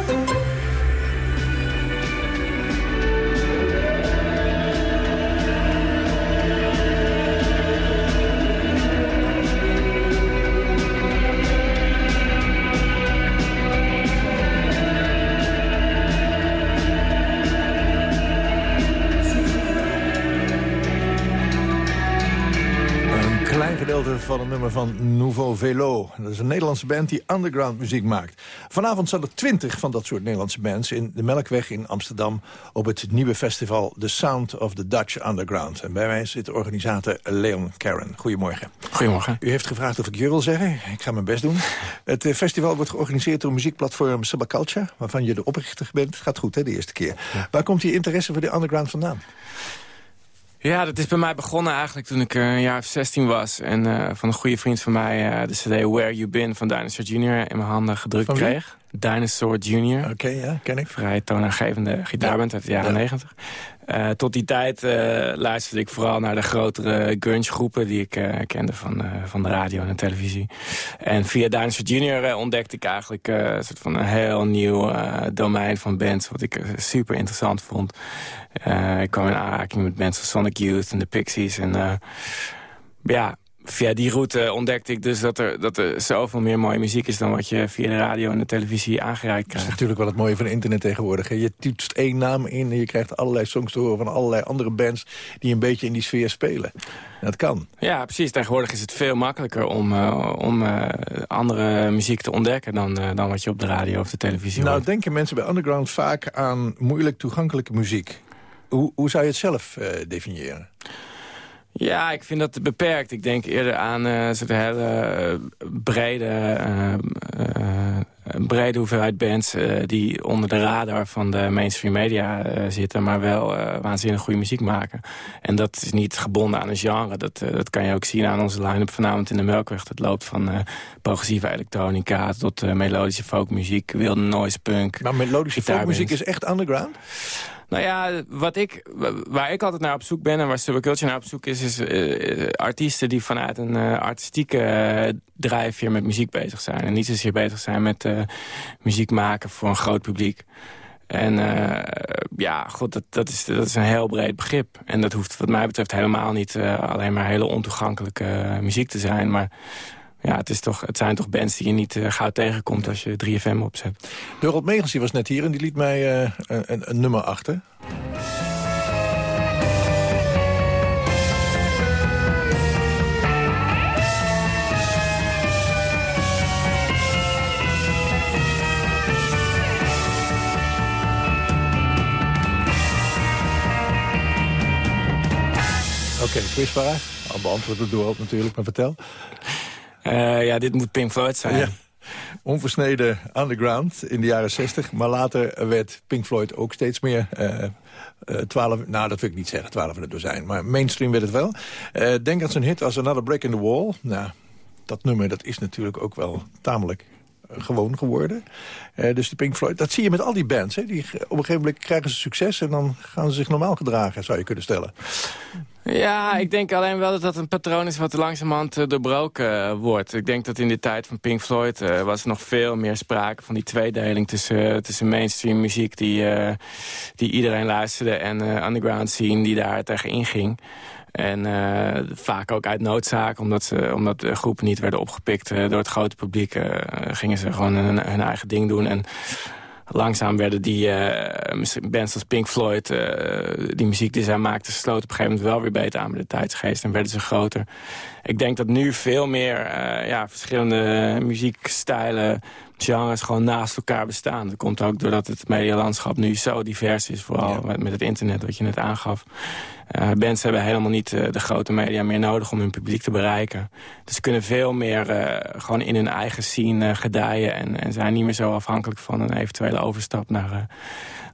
opvallend nummer van Nouveau Velo. Dat is een Nederlandse band die underground muziek maakt. Vanavond zijn er twintig van dat soort Nederlandse bands... in de Melkweg in Amsterdam op het nieuwe festival The Sound of the Dutch Underground. En bij mij zit de organisator Leon Karen. Goedemorgen. Goedemorgen. U heeft gevraagd of ik je wil zeggen. Ik ga mijn best doen. Het eh, festival wordt georganiseerd door muziekplatform Subaculture... waarvan je de oprichter bent. Het gaat goed, hè, de eerste keer. Waar komt die interesse voor de underground vandaan? Ja, dat is bij mij begonnen eigenlijk toen ik eh, een jaar of 16 was. En uh, van een goede vriend van mij uh, de cd Where You Been van Dinosaur Jr. in mijn handen gedrukt kreeg. Dinosaur Jr. Oké, ja, ken ik. Vrij toonaangevende gitaarband uit de jaren negentig. Uh, tot die tijd uh, luisterde ik vooral naar de grotere grunge groepen... die ik uh, kende van, van de radio en de televisie. En via Dinosaur Jr. ontdekte ik eigenlijk een soort van een heel nieuw domein van bands... wat ik super interessant vond. ik kwam in aanraking met bands van Sonic Youth en de Pixies. En ja, via die route ontdekte ik dus dat er, dat er zoveel meer mooie muziek is... dan wat je via de radio en de televisie aangereikt krijgt. Dat is natuurlijk wel het mooie van internet tegenwoordig. Hè? Je toetst één naam in en je krijgt allerlei songs te horen... van allerlei andere bands die een beetje in die sfeer spelen. Dat kan. Ja, precies. Tegenwoordig is het veel makkelijker om, uh, om uh, andere muziek te ontdekken... Dan, uh, dan wat je op de radio of de televisie nou, hoort. denken mensen bij Underground vaak aan moeilijk toegankelijke muziek. Hoe, hoe zou je het zelf definiëren? Ja, ik vind dat beperkt. Ik denk eerder aan uh, hele brede, uh, uh, brede hoeveelheid bands... die onder de radar van de mainstream media zitten... maar wel waanzinnig goede muziek maken. En dat is niet gebonden aan een genre. Dat, dat kan je ook zien aan onze line-up vanavond in de Melkweg. Dat loopt van progressieve elektronica tot melodische folkmuziek... wilde noise punk. Maar melodische folkmuziek is echt underground? Nou ja, wat ik, waar ik altijd naar op zoek ben en waar Subculture naar op zoek is... is uh, artiesten die vanuit een uh, artistieke uh, drijfveer met muziek bezig zijn. En niet zozeer bezig zijn met muziek maken voor een groot publiek. En ja, god, dat, dat, is, dat is een heel breed begrip. En dat hoeft wat mij betreft helemaal niet alleen maar hele ontoegankelijke muziek te zijn... maar ja, het, is toch, het zijn toch bands die je niet uh, gauw tegenkomt als je 3FM opzet. Dorot Megens was net hier en die liet mij uh, een, nummer achter. Oké, okay, quizvraag. Al beantwoord door natuurlijk, maar vertel. Uh, ja, dit moet Pink Floyd zijn. Onversneden underground in de jaren 60. Maar later werd Pink Floyd ook steeds meer... Uh, uh, 12, nou, dat wil ik niet zeggen, 12 in het dozijn. Maar mainstream werd het wel. Uh, denk aan zijn hit als Another Break in the Wall. Nou, dat nummer dat is natuurlijk ook wel tamelijk gewoon geworden. Uh, dus de Pink Floyd, dat zie je met al die bands. Hè? Die, op een gegeven moment krijgen ze succes... en dan gaan ze zich normaal gedragen, zou je kunnen stellen. Ja, ik denk alleen wel dat dat een patroon is wat langzamerhand uh, doorbroken uh, wordt. Ik denk dat in de tijd van Pink Floyd was er nog veel meer sprake van die tweedeling tussen, tussen mainstream muziek die, die iedereen luisterde en underground scene die daar tegen inging. En uh, vaak ook uit noodzaak, omdat, ze, omdat groepen niet werden opgepikt uh, door het grote publiek, uh, gingen ze gewoon hun, eigen ding doen. En langzaam werden die bands als Pink Floyd, die muziek die zij maakten, sloten op een gegeven moment wel weer beter aan met de tijdsgeest en werden ze groter. Ik denk dat nu veel meer ja, verschillende muziekstijlen, genres gewoon naast elkaar bestaan. Dat komt ook doordat het medialandschap nu zo divers is, vooral ja. met het internet wat je net aangaf. Uh, bands hebben helemaal niet uh, de grote media meer nodig om hun publiek te bereiken. Dus ze kunnen veel meer uh, gewoon in hun eigen scene gedijen... En, en, zijn niet meer zo afhankelijk van een eventuele overstap naar,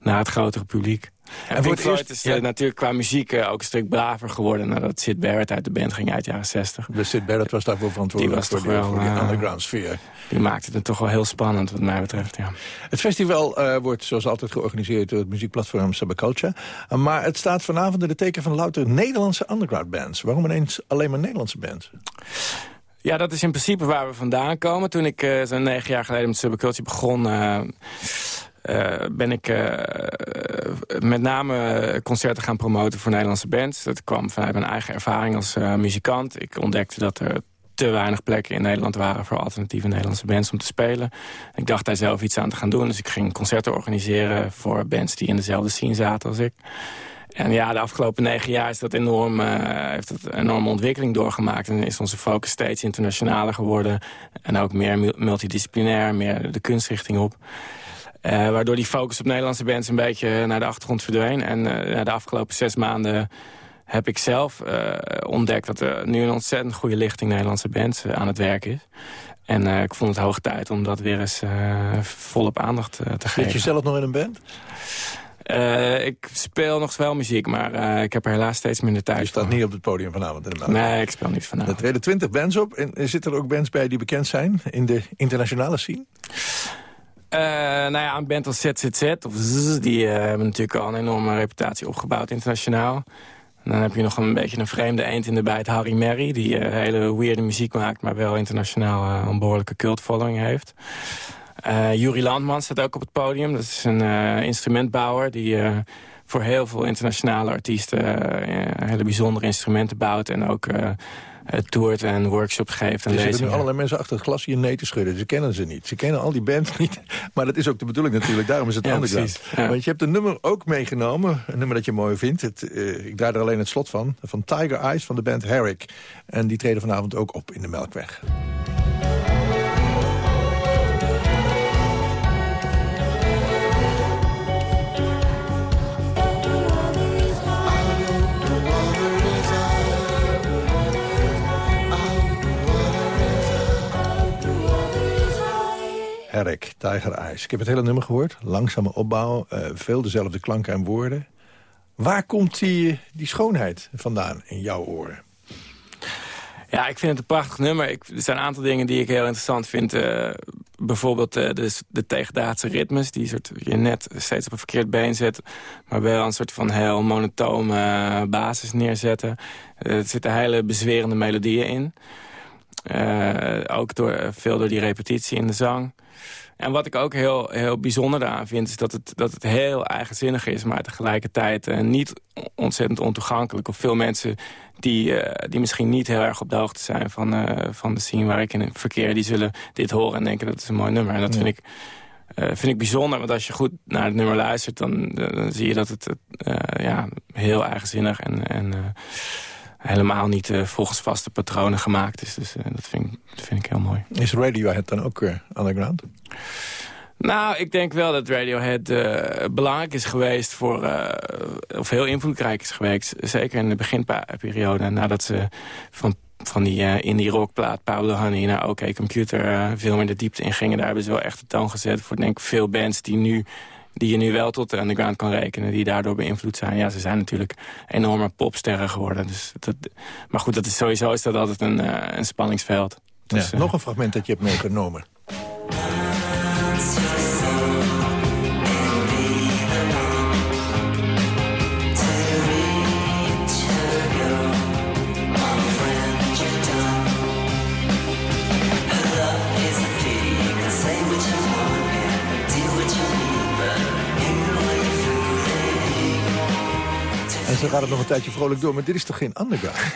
naar het grotere publiek. En, Floyd is ja. natuurlijk qua muziek ook een stuk braver geworden... nadat Sid Barrett uit de band ging uit de jaren 60. Dus Sid Barrett was daarvoor verantwoordelijk die was voor, toch wel, die, voor die underground sfeer. Die maakte het toch wel heel spannend wat mij betreft, ja. Het festival uh, wordt zoals altijd georganiseerd door het muziekplatform Subculture. Uh, maar het staat vanavond in de teken van louter Nederlandse underground bands. Waarom ineens alleen maar Nederlandse bands? Ja, dat is in principe waar we vandaan komen. Toen ik uh, zo'n negen jaar geleden met Subculture begon... Uh, ben ik uh, met name concerten gaan promoten voor Nederlandse bands. Dat kwam vanuit mijn eigen ervaring als uh, muzikant. Ik ontdekte dat er te weinig plekken in Nederland waren... voor alternatieve Nederlandse bands om te spelen. Ik dacht daar zelf iets aan te gaan doen. Dus ik ging concerten organiseren voor bands die in dezelfde scene zaten als ik. En ja, de afgelopen negen jaar is dat enorm, eh, heeft dat een enorme ontwikkeling doorgemaakt. En is onze focus steeds internationaler geworden. En ook meer mu- multidisciplinair, meer de kunstrichting op. Eh, waardoor die focus op Nederlandse bands een beetje naar de achtergrond verdween. En ja, de afgelopen zes maanden heb ik zelf eh, ontdekt... dat er nu een ontzettend goede lichting Nederlandse bands aan het werk is. En ik vond het hoog tijd om dat weer eens volop aandacht te geven. Zit je zelf nog in een band? Ik speel nog wel muziek, maar ik heb er helaas steeds minder tijd Je staat niet op het podium vanavond in de Melkweg. Nee, ik speel niet vanavond. Er treden 20 bands op. En zitten er ook bands bij die bekend zijn in de internationale scene? Eh, nou ja, een band als ZZZ, of ZZ, die eh, hebben natuurlijk al een enorme reputatie opgebouwd internationaal. En dan heb je nog een beetje een vreemde eend in de bijt, Harry Merry... die eh, hele weirde muziek maakt, maar wel internationaal een behoorlijke cultfollowing heeft. Eh Juri Landman staat ook op het podium. Dat is een instrumentbouwer die voor heel veel internationale artiesten... hele bijzondere instrumenten bouwt en ook... toert en workshops geeft en Er zitten nu allerlei mensen achter het glas hier nee te schudden. Ze kennen ze niet. Ze kennen al die bands niet. Maar dat is ook de bedoeling natuurlijk. Daarom is het Ja, underground. precies. Ja. Want je hebt een nummer ook meegenomen. Een nummer dat je mooi vindt. Het, eh, ik draai er alleen het slot van. Van Tiger Eyes van de band Herrick. En die treden vanavond ook op in de Melkweg. Herrick, Tiger Eyes. Ik heb het hele nummer gehoord. Langzame opbouw, eh, veel dezelfde klanken en woorden. Waar komt die, die schoonheid vandaan in jouw oren? Ja, ik vind het een prachtig nummer. Ik, er zijn een aantal dingen die ik heel interessant vind. Eh, bijvoorbeeld eh, de, de tegendaadse ritmes. Die soort, je net steeds op een verkeerd been zet. Maar wel een soort van heel monotone eh, basis neerzetten. Er zitten hele bezwerende melodieën in. Eh, ook door, veel door die repetitie in de zang. En wat ik ook heel, heel bijzonder daaraan vind... is dat het, dat het heel eigenzinnig is... maar tegelijkertijd eh, niet ontzettend ontoegankelijk. Of veel mensen die, eh, die misschien niet heel erg op de hoogte zijn... van, van de scene waar ik in verkeer... die zullen dit horen en denken dat is een mooi nummer. En dat Ja. vind, ik, vind ik bijzonder. Want als je goed naar het nummer luistert... dan, dan zie je dat het ja, heel eigenzinnig en... en helemaal niet eh, volgens vaste patronen gemaakt is. Dus eh, dat, vind ik, dat vind ik heel mooi. Is Radiohead dan ook eh, underground? Nou, ik denk wel dat Radiohead belangrijk is geweest voor... of heel invloedrijk is geweest. Zeker in de beginperiode. Nadat ze van, van die indie rockplaat Pablo Honey naar OK Computer... veel meer de diepte in gingen. Daar hebben ze wel echt de toon gezet voor denk ik veel bands die nu die je nu wel tot de underground kan rekenen... die daardoor beïnvloed zijn. Ja, ze zijn natuurlijk enorme popsterren geworden. Dus dat, maar goed, dat is sowieso is dat altijd een, eh, een spanningsveld. Dus, ja, eh, nog een fragment dat je hebt meegenomen. En zo gaat het nog een tijdje vrolijk door. Maar dit is toch geen underground?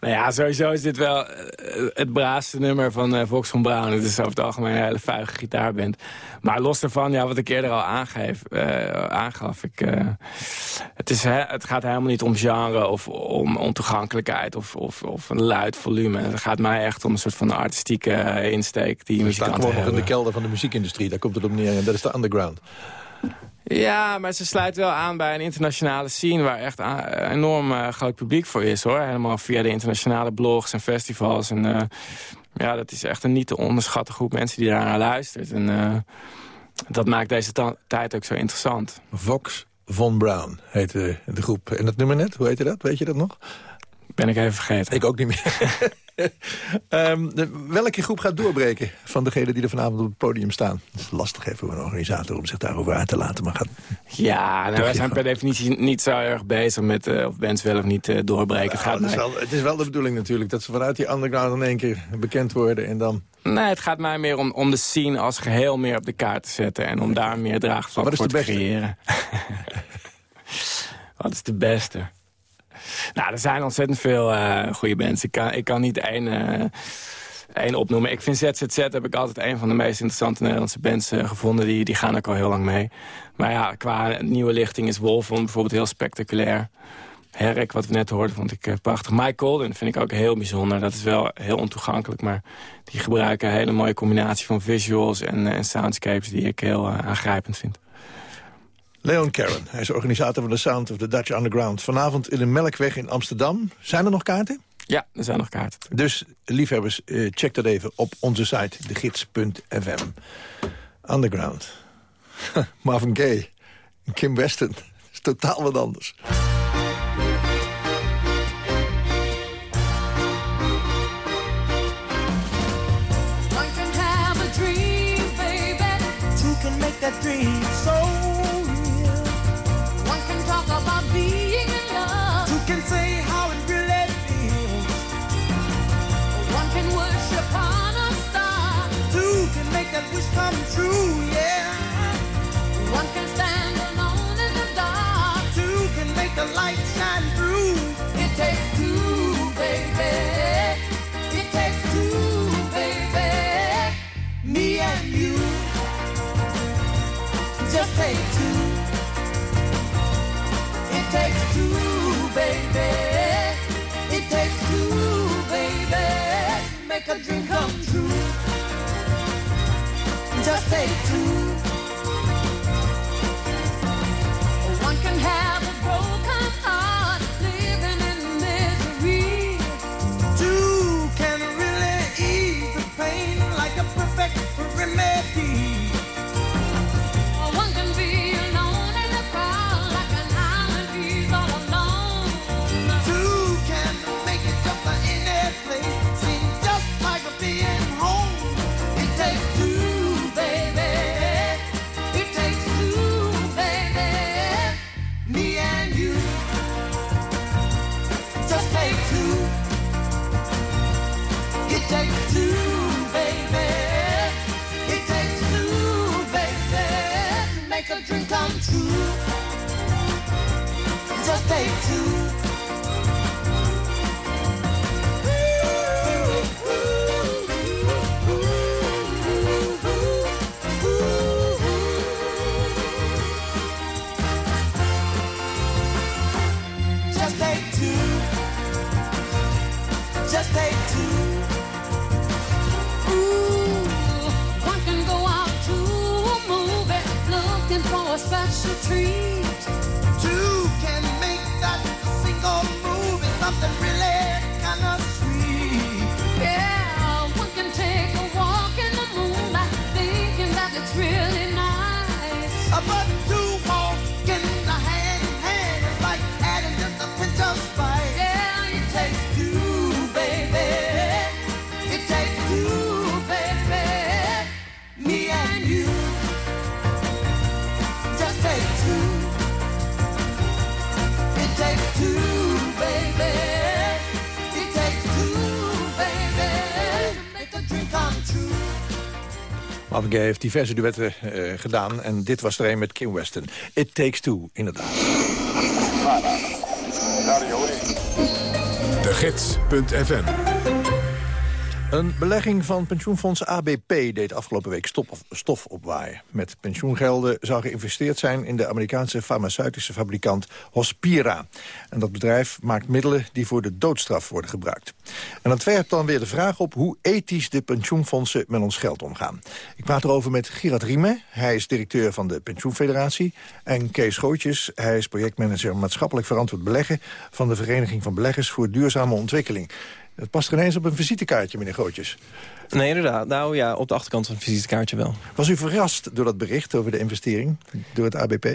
Nou ja, sowieso is dit wel eh, het braafste nummer van eh Vox van Braun. Het is over het algemeen een hele vuige gitaarband. Maar los daarvan, ja, wat ik eerder al aangeef, eh, aangaf... Ik, het, is, het gaat helemaal niet om genre of om ontoegankelijkheid of, of, of een luid volume. Het gaat mij echt om een soort van artistieke insteek die We staan gewoon nog in de kelder van de muziekindustrie. Daar komt het op neer. En dat is de underground. Ja, maar ze sluit wel aan bij een internationale scene... waar echt een enorm eh, groot publiek voor is, hoor. Helemaal via de internationale blogs en festivals. En eh, ja, dat is echt een niet te onderschatte groep mensen die daar naar luistert. En eh, dat maakt deze tijd ook zo interessant. Vox von Brown heet de, de groep. En dat nummer net, hoe heette dat? Weet je dat nog? Ben ik even vergeten. Ik ook niet meer. Ehm, de- welke groep gaat doorbreken van degenen die er vanavond op het podium staan? Het is lastig even voor een organisator om zich daarover uit te laten. Maar gaat... Ja, nou, wij zijn per definitie niet zo erg bezig met eh, of bands wel of niet eh, doorbreken. Het gaat Nou, het, is wel, het is wel de bedoeling natuurlijk dat ze vanuit die underground in één keer bekend worden. En dan... Nee, het gaat mij meer om, om de scene als geheel meer op de kaart te zetten. En om daar meer draagvlak Wat is voor de te beste? creëren. Wat is de beste? Nou, er zijn ontzettend veel eh goede bands. Ik kan, ik kan niet één... eh, één opnoemen. Ik vind ZZZ heb ik altijd een van de meest interessante Nederlandse bands eh, gevonden. Die, die gaan ook al heel lang mee. Maar ja, qua nieuwe lichting is Wolfon bijvoorbeeld heel spectaculair. Herk, wat we net hoorden, vond ik prachtig. Mike Colden vind ik ook heel bijzonder. Dat is wel heel ontoegankelijk, maar die gebruiken een hele mooie combinatie van visuals en, en soundscapes die ik heel aangrijpend vind. Leon Karen, hij is organisator van de Sound of the Dutch Underground. Vanavond in de Melkweg in Amsterdam. Zijn er nog kaarten? Ja, er zijn nog kaarten. Dus liefhebbers, eh, check dat even op onze site, degids.fm. Underground. Marvin Gaye, Kim Weston. Dat is totaal wat anders. Make a dream come true. Just take two. One can have a broken heart, living in misery. Two can really ease the pain like a perfect remedy. True. Just take two. Gaye heeft diverse duetten eh, gedaan. En dit was er een met Kim Weston. It Takes Two, inderdaad. De Gids.fm Een belegging van pensioenfonds ABP deed afgelopen week stof opwaaien. Met pensioengelden zou geïnvesteerd zijn in de Amerikaanse farmaceutische fabrikant Hospira. En dat bedrijf maakt middelen die voor de doodstraf worden gebruikt. En dat werpt dan weer de vraag op hoe ethisch de pensioenfondsen met ons geld omgaan. Ik praat erover met Gerard Riemen, hij is directeur van de Pensioenfederatie. En Kees Gootjes, hij is projectmanager maatschappelijk verantwoord beleggen... van de Vereniging van Beleggers voor Duurzame Ontwikkeling. Het past er ineens op een visitekaartje, meneer Gootjes. Nee, inderdaad. Nou ja, op de achterkant van het visitekaartje wel. Was u verrast door dat bericht over de investering door het ABP?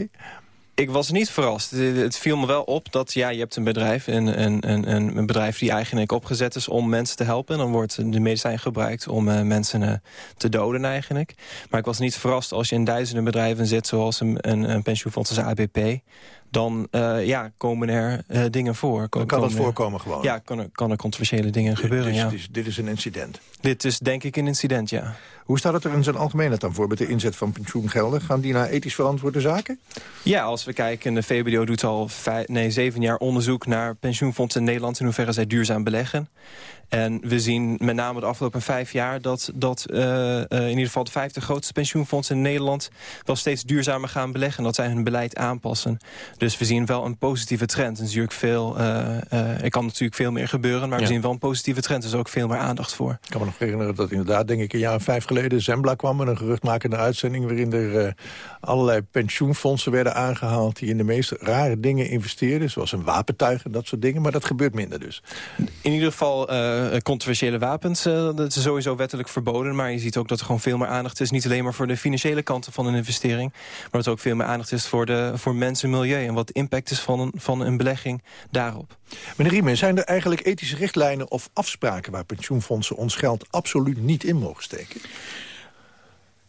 Ik was niet verrast. Het- viel me wel op dat ja, je hebt een bedrijf, een, een, een, een bedrijf die eigenlijk opgezet is om mensen te helpen. En dan wordt de medicijn gebruikt om eh, mensen eh, te doden eigenlijk. Maar ik was niet verrast als je in duizenden bedrijven zit, zoals een, een, een pensioenfonds als ABP, dan eh, ja, komen er eh, dingen voor. Dan kan dat Komen voorkomen gewoon. Ja, kan er, kan er controversiële dingen gebeuren, ja. het is- dit is een incident. Dit is denk ik een incident, ja. Hoe staat het er in zijn algemeenheid dan voor met de inzet van pensioengelden? Gaan die naar ethisch verantwoorde zaken? Ja, als we kijken, de VBDO doet al vijf, nee, zeven jaar onderzoek naar pensioenfondsen in Nederland... in hoeverre zij duurzaam beleggen. En we zien met name de afgelopen vijf jaar... dat, dat eh, eh, in ieder geval de vijftig grootste pensioenfondsen in Nederland... wel steeds duurzamer gaan beleggen. Dat zij hun beleid aanpassen. Dus we zien wel een positieve trend. Er, natuurlijk veel, eh, eh, er kan natuurlijk veel meer gebeuren... maar Ja. we zien wel een positieve trend. Er is ook veel meer aandacht voor. Ik kan me nog herinneren dat inderdaad, denk ik, een jaar of vijf geleden... Zembla kwam met een geruchtmakende uitzending... waarin er eh, allerlei pensioenfondsen werden aangehaald... die in de meest rare dingen investeerden. Zoals een wapentuig en dat soort dingen. Maar dat gebeurt minder dus. In ieder geval eh, controversiële wapens, eh, dat is sowieso wettelijk verboden. Maar je ziet ook dat er gewoon veel meer aandacht is. Niet alleen maar voor de financiële kanten van een investering. Maar dat er ook veel meer aandacht is voor, de, voor mensen en milieu. En wat de impact is van een, van een belegging daarop. Meneer Riemen, zijn er eigenlijk ethische richtlijnen of afspraken... waar pensioenfondsen ons geld absoluut niet in mogen steken?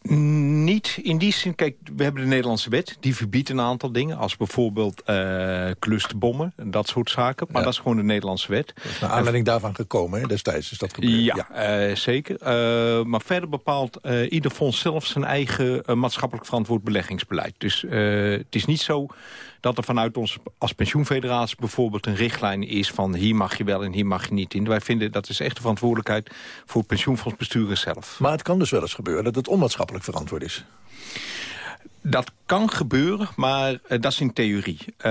Niet in die zin, kijk, we hebben de Nederlandse wet. Die verbiedt een aantal dingen, als bijvoorbeeld eh clusterbommen en dat soort zaken. Maar dat is gewoon de Nederlandse wet. Naar aanleiding daarvan gekomen, hè? destijds is dat gebeurd. Ja, eh, zeker. Eh, maar verder bepaalt ieder fonds zelf zijn eigen maatschappelijk verantwoord beleggingsbeleid. Dus het is niet zo dat er vanuit ons als pensioenfederatie bijvoorbeeld een richtlijn is van hier mag je wel en hier mag je niet in. Wij vinden dat is echt de verantwoordelijkheid voor pensioenfondsbesturen zelf. Maar het kan dus wel eens gebeuren dat het onmaatschappelijk verantwoord is. Dat kan gebeuren, maar eh, dat is in theorie. Eh,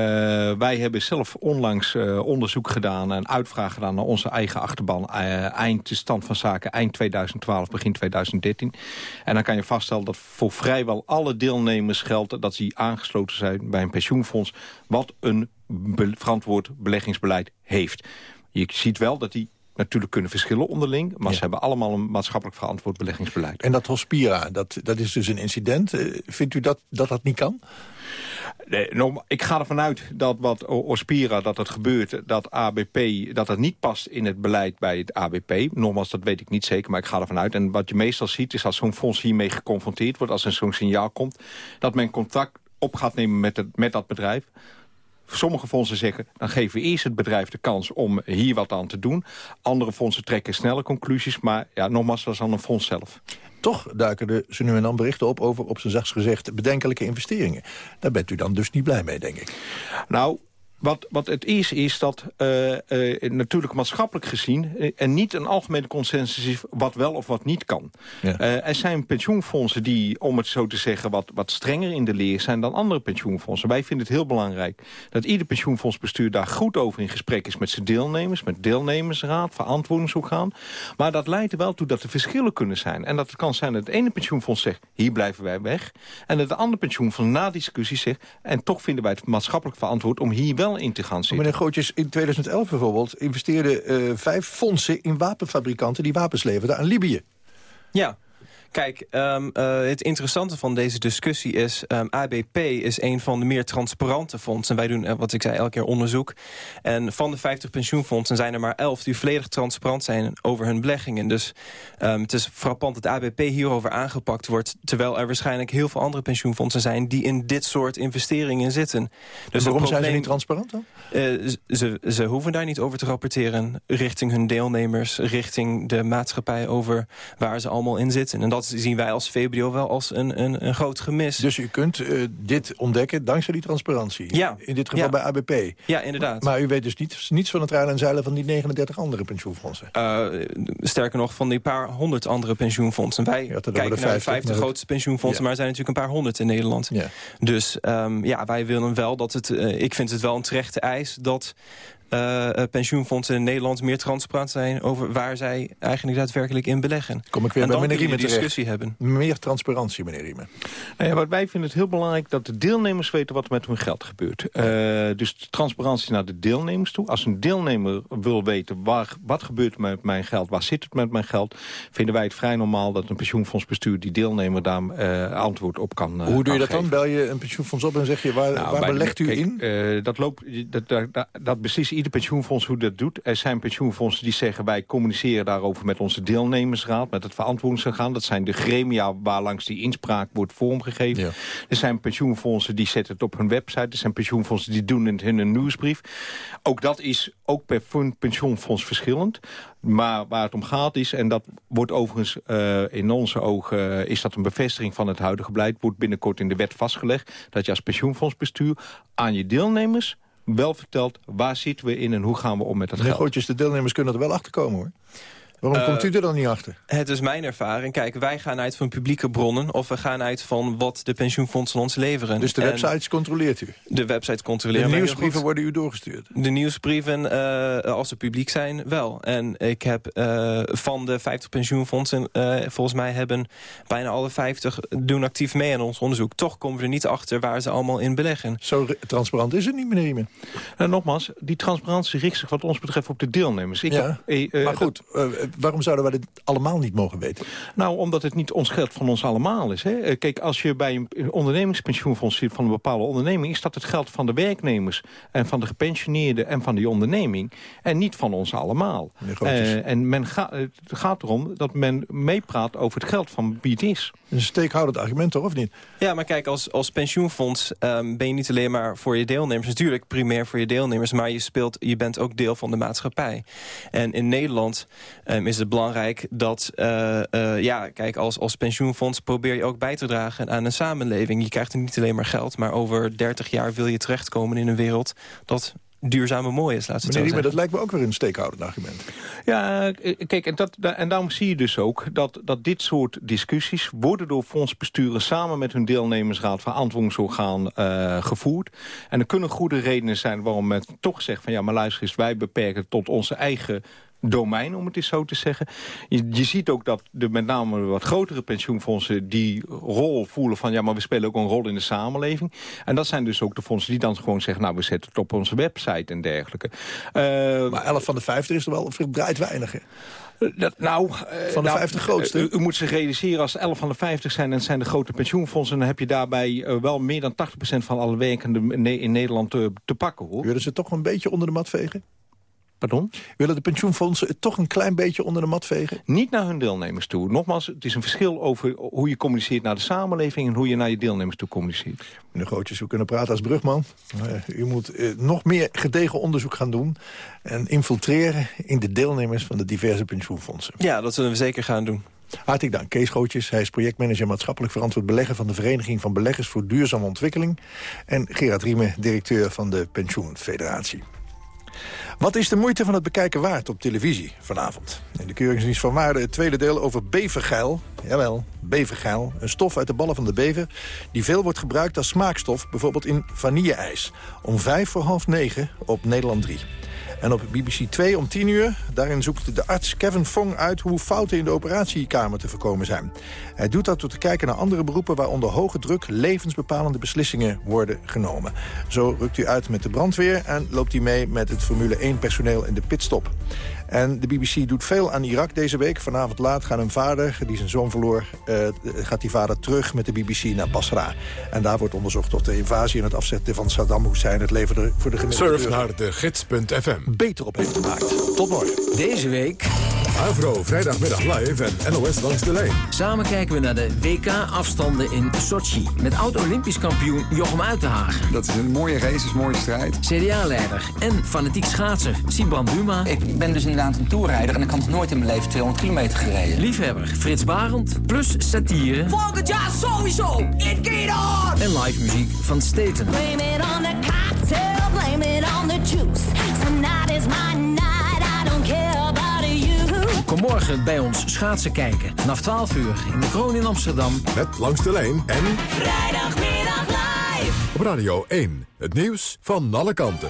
wij hebben zelf onlangs eh, onderzoek gedaan... en uitvraag gedaan naar onze eigen achterban... eind de stand van zaken eind 2012, begin 2013. En dan kan je vaststellen dat voor vrijwel alle deelnemers geldt... dat ze aangesloten zijn bij een pensioenfonds... wat een verantwoord beleggingsbeleid heeft. Je ziet wel dat die natuurlijk kunnen verschillen onderling... maar ze hebben allemaal een maatschappelijk verantwoord beleggingsbeleid. En dat Hospira, dat, dat is dus een incident. Eh, vindt u dat, dat dat niet kan? Nee, norma- ik ga ervan uit dat wat Ospira, dat het gebeurt, dat ABP, dat het niet past in het beleid bij het ABP. Nogmaals, dat weet ik niet zeker, maar ik ga ervan uit. En wat je meestal ziet, is als zo'n fonds hiermee geconfronteerd wordt, als er zo'n signaal komt, dat men contact op gaat nemen met, het, met dat bedrijf. Sommige fondsen zeggen, dan geven we eerst het bedrijf de kans om hier wat aan te doen. Andere fondsen trekken snelle conclusies, maar ja, nogmaals, dat is dan een fonds zelf. Toch duiken er zo nu en dan berichten op over, op zijn zachts gezegd, bedenkelijke investeringen. Daar bent u dan dus niet blij mee, denk ik. Nou, wat, wat het is, is dat eh, eh, natuurlijk maatschappelijk gezien... eh, er niet een algemene consensus is wat wel of wat niet kan. Er zijn pensioenfondsen die, om het zo te zeggen... Wat, wat strenger in de leer zijn dan andere pensioenfondsen. Wij vinden het heel belangrijk dat ieder pensioenfondsbestuur... daar goed over in gesprek is met zijn deelnemers... met deelnemersraad, verantwoordingsorgaan. Maar dat leidt er wel toe dat er verschillen kunnen zijn. En dat het kan zijn dat het ene pensioenfonds zegt... hier blijven wij weg. En dat het andere pensioenfonds na discussie zegt... en toch vinden wij het maatschappelijk verantwoord om hier wel in te gaan zitten. Meneer Grootjes, in 2011 bijvoorbeeld investeerden eh, vijf fondsen in wapenfabrikanten die wapens leverden aan Libië. Ja. Kijk, ehm, eh, het interessante van deze discussie is... ehm, ABP is een van de meer transparante fondsen. Wij doen, eh, wat ik zei, elke keer onderzoek. En van de 50 pensioenfondsen zijn er maar 11 die volledig transparant zijn over hun beleggingen. Dus ehm, het is frappant dat ABP hierover aangepakt wordt... terwijl er waarschijnlijk heel veel andere pensioenfondsen zijn... die in dit soort investeringen zitten. Dus waarom zijn ze niet transparant dan? eh, ze, ze hoeven daar niet over te rapporteren richting hun deelnemers, richting de maatschappij over waar ze allemaal in zitten. En dat zien wij als VBDO wel als een, een, een groot gemis. Dus u kunt eh, dit ontdekken dankzij die transparantie? Ja. In dit geval Ja. bij ABP? Ja, inderdaad. Maar u weet dus niet, niets van het rijden en zeilen van die 39 andere pensioenfondsen? Eh, sterker nog, van die paar honderd andere pensioenfondsen. Wij over kijken de naar de 50, 50 maar het- grootste pensioenfondsen, Ja. maar er zijn natuurlijk een paar honderd in Nederland. Dus ehm, ja, wij willen wel dat het... eh, ik vind het wel een terechte eis dat eh, eh, pensioenfondsen in Nederland meer transparant zijn over waar zij eigenlijk daadwerkelijk in beleggen. Kom ik weer en bij meneer Riemen terecht. discussie hebben. Meer transparantie, meneer Riemen. Nou ja, wat wij vinden het heel belangrijk dat de deelnemers weten wat er met hun geld gebeurt. Eh, dus de transparantie naar de deelnemers toe. Als een deelnemer wil weten waar, wat gebeurt er met mijn geld, waar zit het met mijn geld, vinden wij het vrij normaal dat een pensioenfondsbestuur die deelnemer daar eh, antwoord op kan Hoe doe je dat dan? Bel je een pensioenfonds op en zeg je waar, Nou, waar belegt u kijk, in? eh, dat, loopt, dat, dat, dat, dat beslist ieder pensioenfonds hoe dat doet. Er zijn pensioenfondsen die zeggen... wij communiceren daarover met onze deelnemersraad... met het verantwoordingsorgaan. Dat zijn de gremia waar langs die inspraak wordt vormgegeven. Er zijn pensioenfondsen die zetten het op hun website. Er zijn pensioenfondsen die doen het in een nieuwsbrief. Ook dat is ook per pensioenfonds verschillend. Maar waar het om gaat is, en dat wordt overigens uh, in onze ogen... Uh, is dat een bevestiging van het huidige beleid... wordt binnenkort in de wet vastgelegd... dat je als pensioenfondsbestuur aan je deelnemers wel vertelt... waar zitten we in en hoe gaan we om met dat Nee, geld. gootjes, de deelnemers kunnen er wel achter komen, hoor. Waarom Eh, komt u er dan niet achter? Het is mijn ervaring. Kijk, wij gaan uit van publieke bronnen... of we gaan uit van wat de pensioenfondsen ons leveren. Dus de En websites controleert u? De websites De controleren heel nieuwsbrieven worden u doorgestuurd? De nieuwsbrieven, eh, als ze publiek zijn, wel. En ik heb eh, van de 50 pensioenfondsen... eh, volgens mij hebben bijna alle 50 doen actief mee aan ons onderzoek. Toch komen we er niet achter waar ze allemaal in beleggen. Zo transparant is het niet, meneer Riemen. En nogmaals, die transparantie richt zich wat ons betreft op de deelnemers. Ik Ja, heb, maar goed, waarom zouden wij dit allemaal niet mogen weten? Nou, omdat het niet ons geld van ons allemaal is. Hè. Eh, Kijk, als je bij een ondernemingspensioenfonds zit van een bepaalde onderneming... is dat het geld van de werknemers en van de gepensioneerden en van die onderneming... en niet van ons allemaal. Eh, en men ga, het gaat erom dat men meepraat over het geld van wie het is. Een steekhoudend argument, toch, of niet? Ja, maar kijk, als, als pensioenfonds ehm, ben je niet alleen maar voor je deelnemers. Natuurlijk primair voor je deelnemers, maar je, speelt, je bent ook deel van de maatschappij. En in Nederland ehm, is het belangrijk dat, eh, eh, ja, kijk, als, als pensioenfonds probeer je ook bij te dragen aan een samenleving. Je krijgt niet alleen maar geld, maar over 30 jaar wil je terechtkomen in een wereld dat duurzaam en mooi is, laat het Meneer zo Riemen, zeggen. dat lijkt me ook weer een steekhoudend argument. Ja, eh, kijk, en, dat, en daarom zie je dus ook dat, dat dit soort discussies... worden door fondsbesturen samen met hun deelnemersraad... verantwoordingsorgaan eh gevoerd. En er kunnen goede redenen zijn waarom men toch zegt... van ja, maar luister eens, wij beperken het tot onze eigen domein, om het eens zo te zeggen. Je, je ziet ook dat de met name wat grotere pensioenfondsen... die rol voelen van ja, maar we spelen ook een rol in de samenleving. En dat zijn dus ook de fondsen die dan gewoon zeggen... nou, we zetten het op onze website en dergelijke. Eh, Maar 11 van de 50 is er wel verdraaid weinig, hè? dat, nou, eh, Van de nou, 50 grootste? eh, U, u moet zich realiseren, als 11 van de 50 zijn... en het zijn de grote pensioenfondsen... dan heb je daarbij eh, wel meer dan 80% van alle werkenden in Ne- in Nederland te, te pakken. hoor. Willen ze toch een beetje onder de mat vegen? Pardon? Willen de pensioenfondsen het toch een klein beetje onder de mat vegen? Niet naar hun deelnemers toe. Nogmaals, het is een verschil over hoe je communiceert naar de samenleving... en hoe je naar je deelnemers toe communiceert. Meneer Grootjes, we kunnen praten als brugman. Maar u moet eh, nog meer gedegen onderzoek gaan doen... en infiltreren in de deelnemers van de diverse pensioenfondsen. Ja, dat zullen we zeker gaan doen. Hartelijk dank, Kees Gootjes. Hij is projectmanager maatschappelijk verantwoord beleggen... van de Vereniging van Beleggers voor Duurzame Ontwikkeling. En Gerard Riemen, directeur van de Pensioenfederatie. Wat is de moeite van het bekijken waard op televisie vanavond? In de Keuringsdienst van Waarde het tweede deel over bevergeil. Jawel, bevergeil. Een stof uit de ballen van de bever... die veel wordt gebruikt als smaakstof, bijvoorbeeld in vanille-ijs. Om vijf voor half negen op Nederland 3. En op BBC 2 om 10 uur, daarin zoekt de arts Kevin Fong uit... hoe fouten in de operatiekamer te voorkomen zijn. Hij doet dat door te kijken naar andere beroepen... waar onder hoge druk levensbepalende beslissingen worden genomen. Zo rukt u uit met de brandweer en loopt hij mee met het Formule 1-personeel in de pitstop. En de BBC doet veel aan Irak deze week. Vanavond laat gaat een vader, die zijn zoon verloor... eh, gaat die vader terug met de BBC naar Basra. En daar wordt onderzocht of de invasie en het afzetten van Saddam Hussein... het leven er voor de gemiddelde Surf naar de gids.fm. beter op heeft gemaakt. Tot morgen. Deze week Avro, vrijdagmiddag live en NOS langs de lijn. samen kijken we naar de WK-afstanden in Sochi. Met oud-Olympisch kampioen Jochem Uitenhagen. Dat is een mooie race, is een mooie strijd. CDA-leider en fanatiek schaatser Sibran Buma. Ik ben dus inderdaad een toerrijder en ik had nog nooit in mijn leven 200 kilometer gereden. Liefhebber Frits Barend. Plus satire. Volgend jaar sowieso. It get on. En live muziek van Staten. Blame it on the cocktail, blame it on the juice. Tonight is my night, I don't care about you. Kom morgen bij ons schaatsen kijken. Vanaf 12 uur in de Kroon in Amsterdam. Met langs de lijn en Vrijdagmiddag live. op Radio 1. Het nieuws van alle kanten.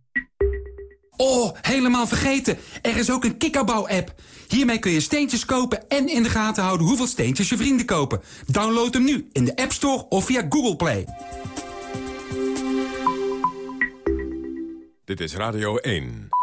Oh, helemaal vergeten. Er is ook een kikkerbouw-app. Hiermee kun je steentjes kopen en in de gaten houden hoeveel steentjes je vrienden kopen. Download hem nu in de App Store of via Google Play. Dit is Radio 1.